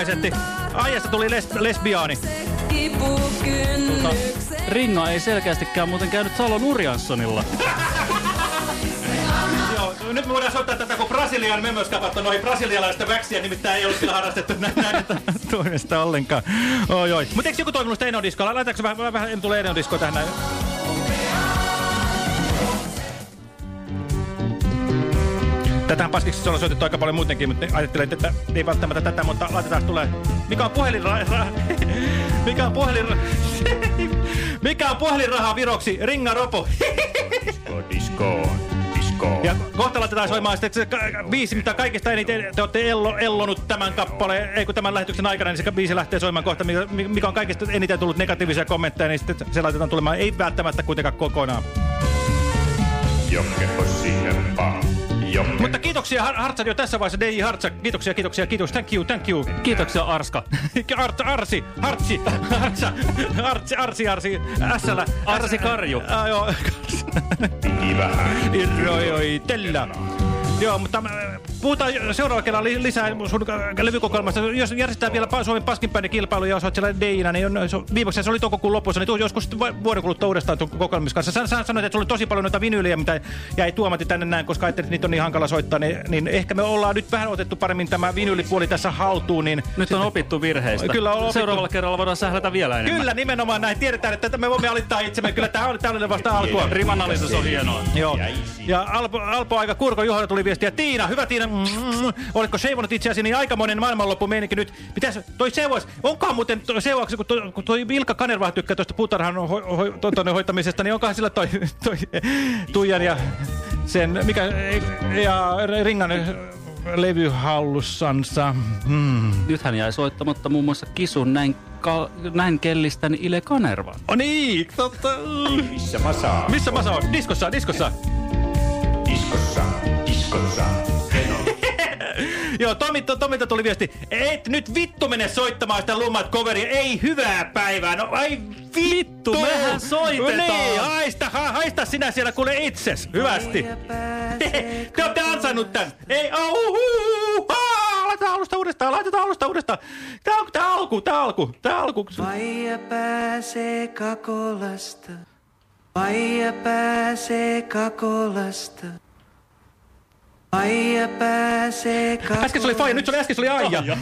Ilmeisesti. Aijasta tuli les lesbiaani. Kipukynnyksen. Ringa ei selkeästikään muuten käynyt Salon Urjanssonilla. Joo, nyt me voidaan soittaa tätä, kun Brasilian me myös kapattu noihin brasilialaista väksiä, nimittäin ei ollut kyllä harrastettu nä näitä toimesta ollenkaan. Oi, oi. Mutta eikö joku toiminut sitä Enodiskoa? Laitaanko vähän, vähän, vähän en tule Enodiskoa tähän näin? Tätähän paskiksi on soitettu aika paljon muutenkin, mutta ajattelin, että ei välttämättä tätä, mutta laitetaan tulee. Mikä on puhelinraha? Mikä on puhelin... Mikä on puhelinraha viroksi? Ringa Ropo. Disco, disco. Ja kohta laitetaan soimaan sitten se biisi, mitä kaikista eniten te olette ello, ellonut tämän kappaleen, ei kun tämän lähetyksen aikana, niin se biisi lähtee soimaan kohta, mikä, mikä on kaikista eniten tullut negatiivisia kommentteja, niin sitten se laitetaan tulemaan, ei välttämättä kuitenkaan kokonaan. Jokke Hossi-heppa. Jokke. Mutta kiitoksia Har Hartsa jo tässä vaiheessa, DJ Hartsa, kiitoksia, kiitoksia, kiitos, thank you, thank you. Kiitoksia Arska. Art, arsi, Hartsi, Hartsa, Artsi, Arsi, Arsi, Ässälä. Arsi Karju. Ah, joo. Piti vähän. Irroi, tellä. Joo, mutta puhutaan seuraavalla kerralla li lisää sun äh, levykokoelmasta. Jos järjestetään vielä Suomen paskinpäinen kilpailu ja osaat siellä DJnä, niin on, se, viimeksi se oli toukokuun lopussa, niin joskus vu- vuoden kuluttua uudestaan tuon kokoelmissa kanssa. Sä, sä sanoit, että sulla oli tosi paljon noita vinyyliä, mitä jäi tuomati tänne näin, koska ajattelin, että niitä on niin hankala soittaa, niin, niin ehkä me ollaan nyt vähän otettu paremmin tämä vinyylipuoli tässä haltuun. Niin Nyt on opittu virheistä. Kyllä on opittu. Seuraavalla kerralla voidaan sählätä vielä enemmän. Kyllä, nimenomaan näin. Tiedetään, että me voimme alittaa itsemme. Kyllä tämä on tällainen vasta alkua. Rimanallisuus on hienoa. Joo. Ja Alpo, Alpo aika kurko Juhana tuli viestiä. Tiina, hyvä Tiina. Mm, oletko seivonut itseäsi niin aikamoinen maailmanloppu meininki nyt? Pitäis, toi seuvas, onkohan muuten toi seuvaksi, kun toi, kun toi Ilkka Kanerva tykkää tuosta puutarhan ho, ho, tonne hoitamisesta, niin onkohan sillä toi, toi Tuijan ja sen, mikä, ja Ringan levyhallussansa. Hmm. Nyt hän jäi soittamatta muun muassa Kisun näin, ka, näin kellistän Ile Kanervan. Oh niin, totta. Missä masa on? Missä masa on? Diskossa, diskossa. Diskossa, diskossa. Joo, Tomilta, Tomilta tuli viesti. Et nyt vittu mene soittamaan sitä lummat coveria. Ei hyvää päivää. No ai vittu. mehän soitetaan. Niin, haista, ha, haista sinä siellä kuule itses. Hyvästi. Te olette ansainnut tän. Ei, au, haa, laitetaan alusta uudestaan, laitetaan alusta uudestaan. Tää on tää alku, tää alku, tää alku. Vaija pääsee kakolasta. Vaija pääsee kakolasta. Vaija pääsee kakolasta. Äsken se oli Faija, nyt se oli äsken se oli Aija.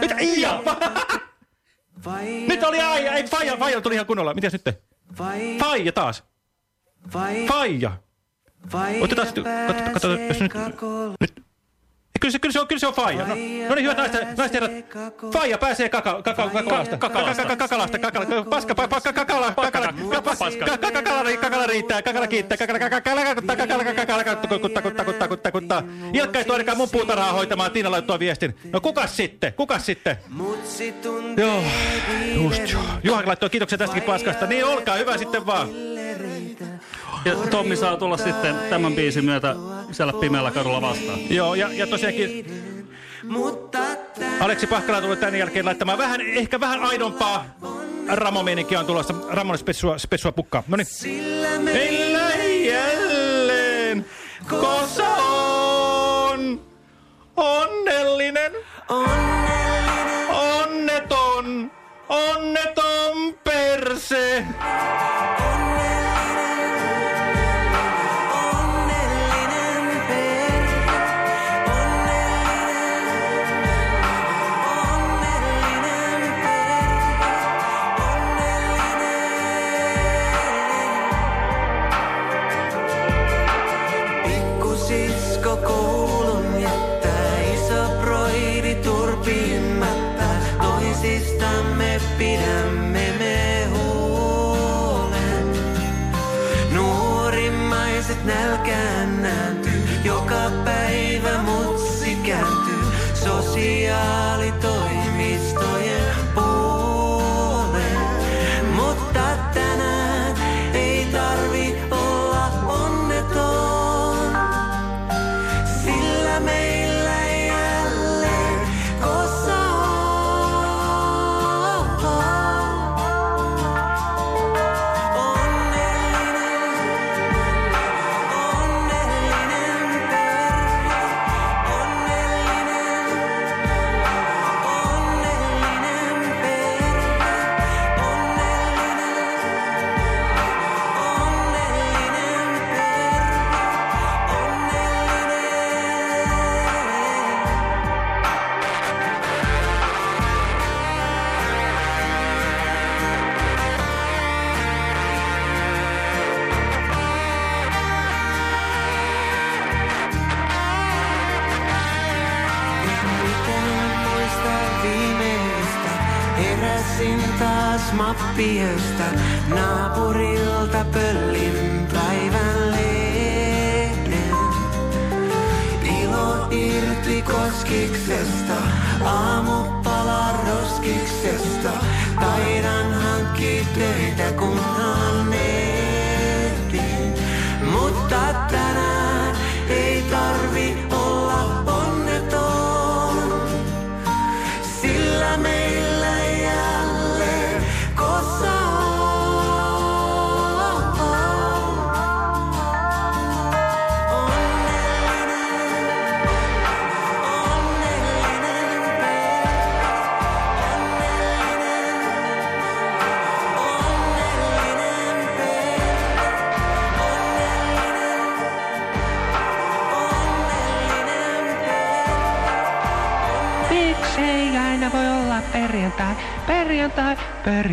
Nyt Aija. Nyt oli Aija, ei Faija, Faija tuli ihan kunnolla. Mitäs nyt? Faija taas. Faija. Otetaan sitten, katso, katso, jos nyt, nyt. Kyllä se, kyllä se on, kyllä se on Faija. No, no niin, hyvät naiset, naiset herrat. Faija pääsee kaka, kaka, kakalasta. Kakalasta. Kakalasta. Paska, paska, kakala, kakala, kakala, kakala, kakala riittää, kakala kiittää, kakala, kakala, kakala, kakala, kakala, kutta, kutta, kutta, kutta, kutta. Ilkka ei tuo ainakaan mun puutarhaa hoitamaan, Tiina laittoi viestin. No kukas sitten, kukas sitten? Joo, just joo. Juha laittoi kiitoksia tästäkin paskasta. Niin, olkaa hyvä sitten vaan. Ja Tommi saa tulla sitten tämän biisin myötä siellä pimeällä kadulla vastaan. Joo, ja, ja tosiaankin Aleksi Pahkala tulee tämän jälkeen laittamaan vähän, ehkä vähän aidompaa Ramo-meininkiä on tulossa. Ramon spessua, spessua pukkaa. Noniin. Meillä jälleen kosa on onnellinen, onneton, onneton perse.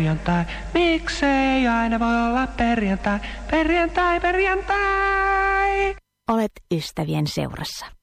Perjantai. Miksei aina voi olla perjantai, perjantai, perjantai. Olet ystävien seurassa.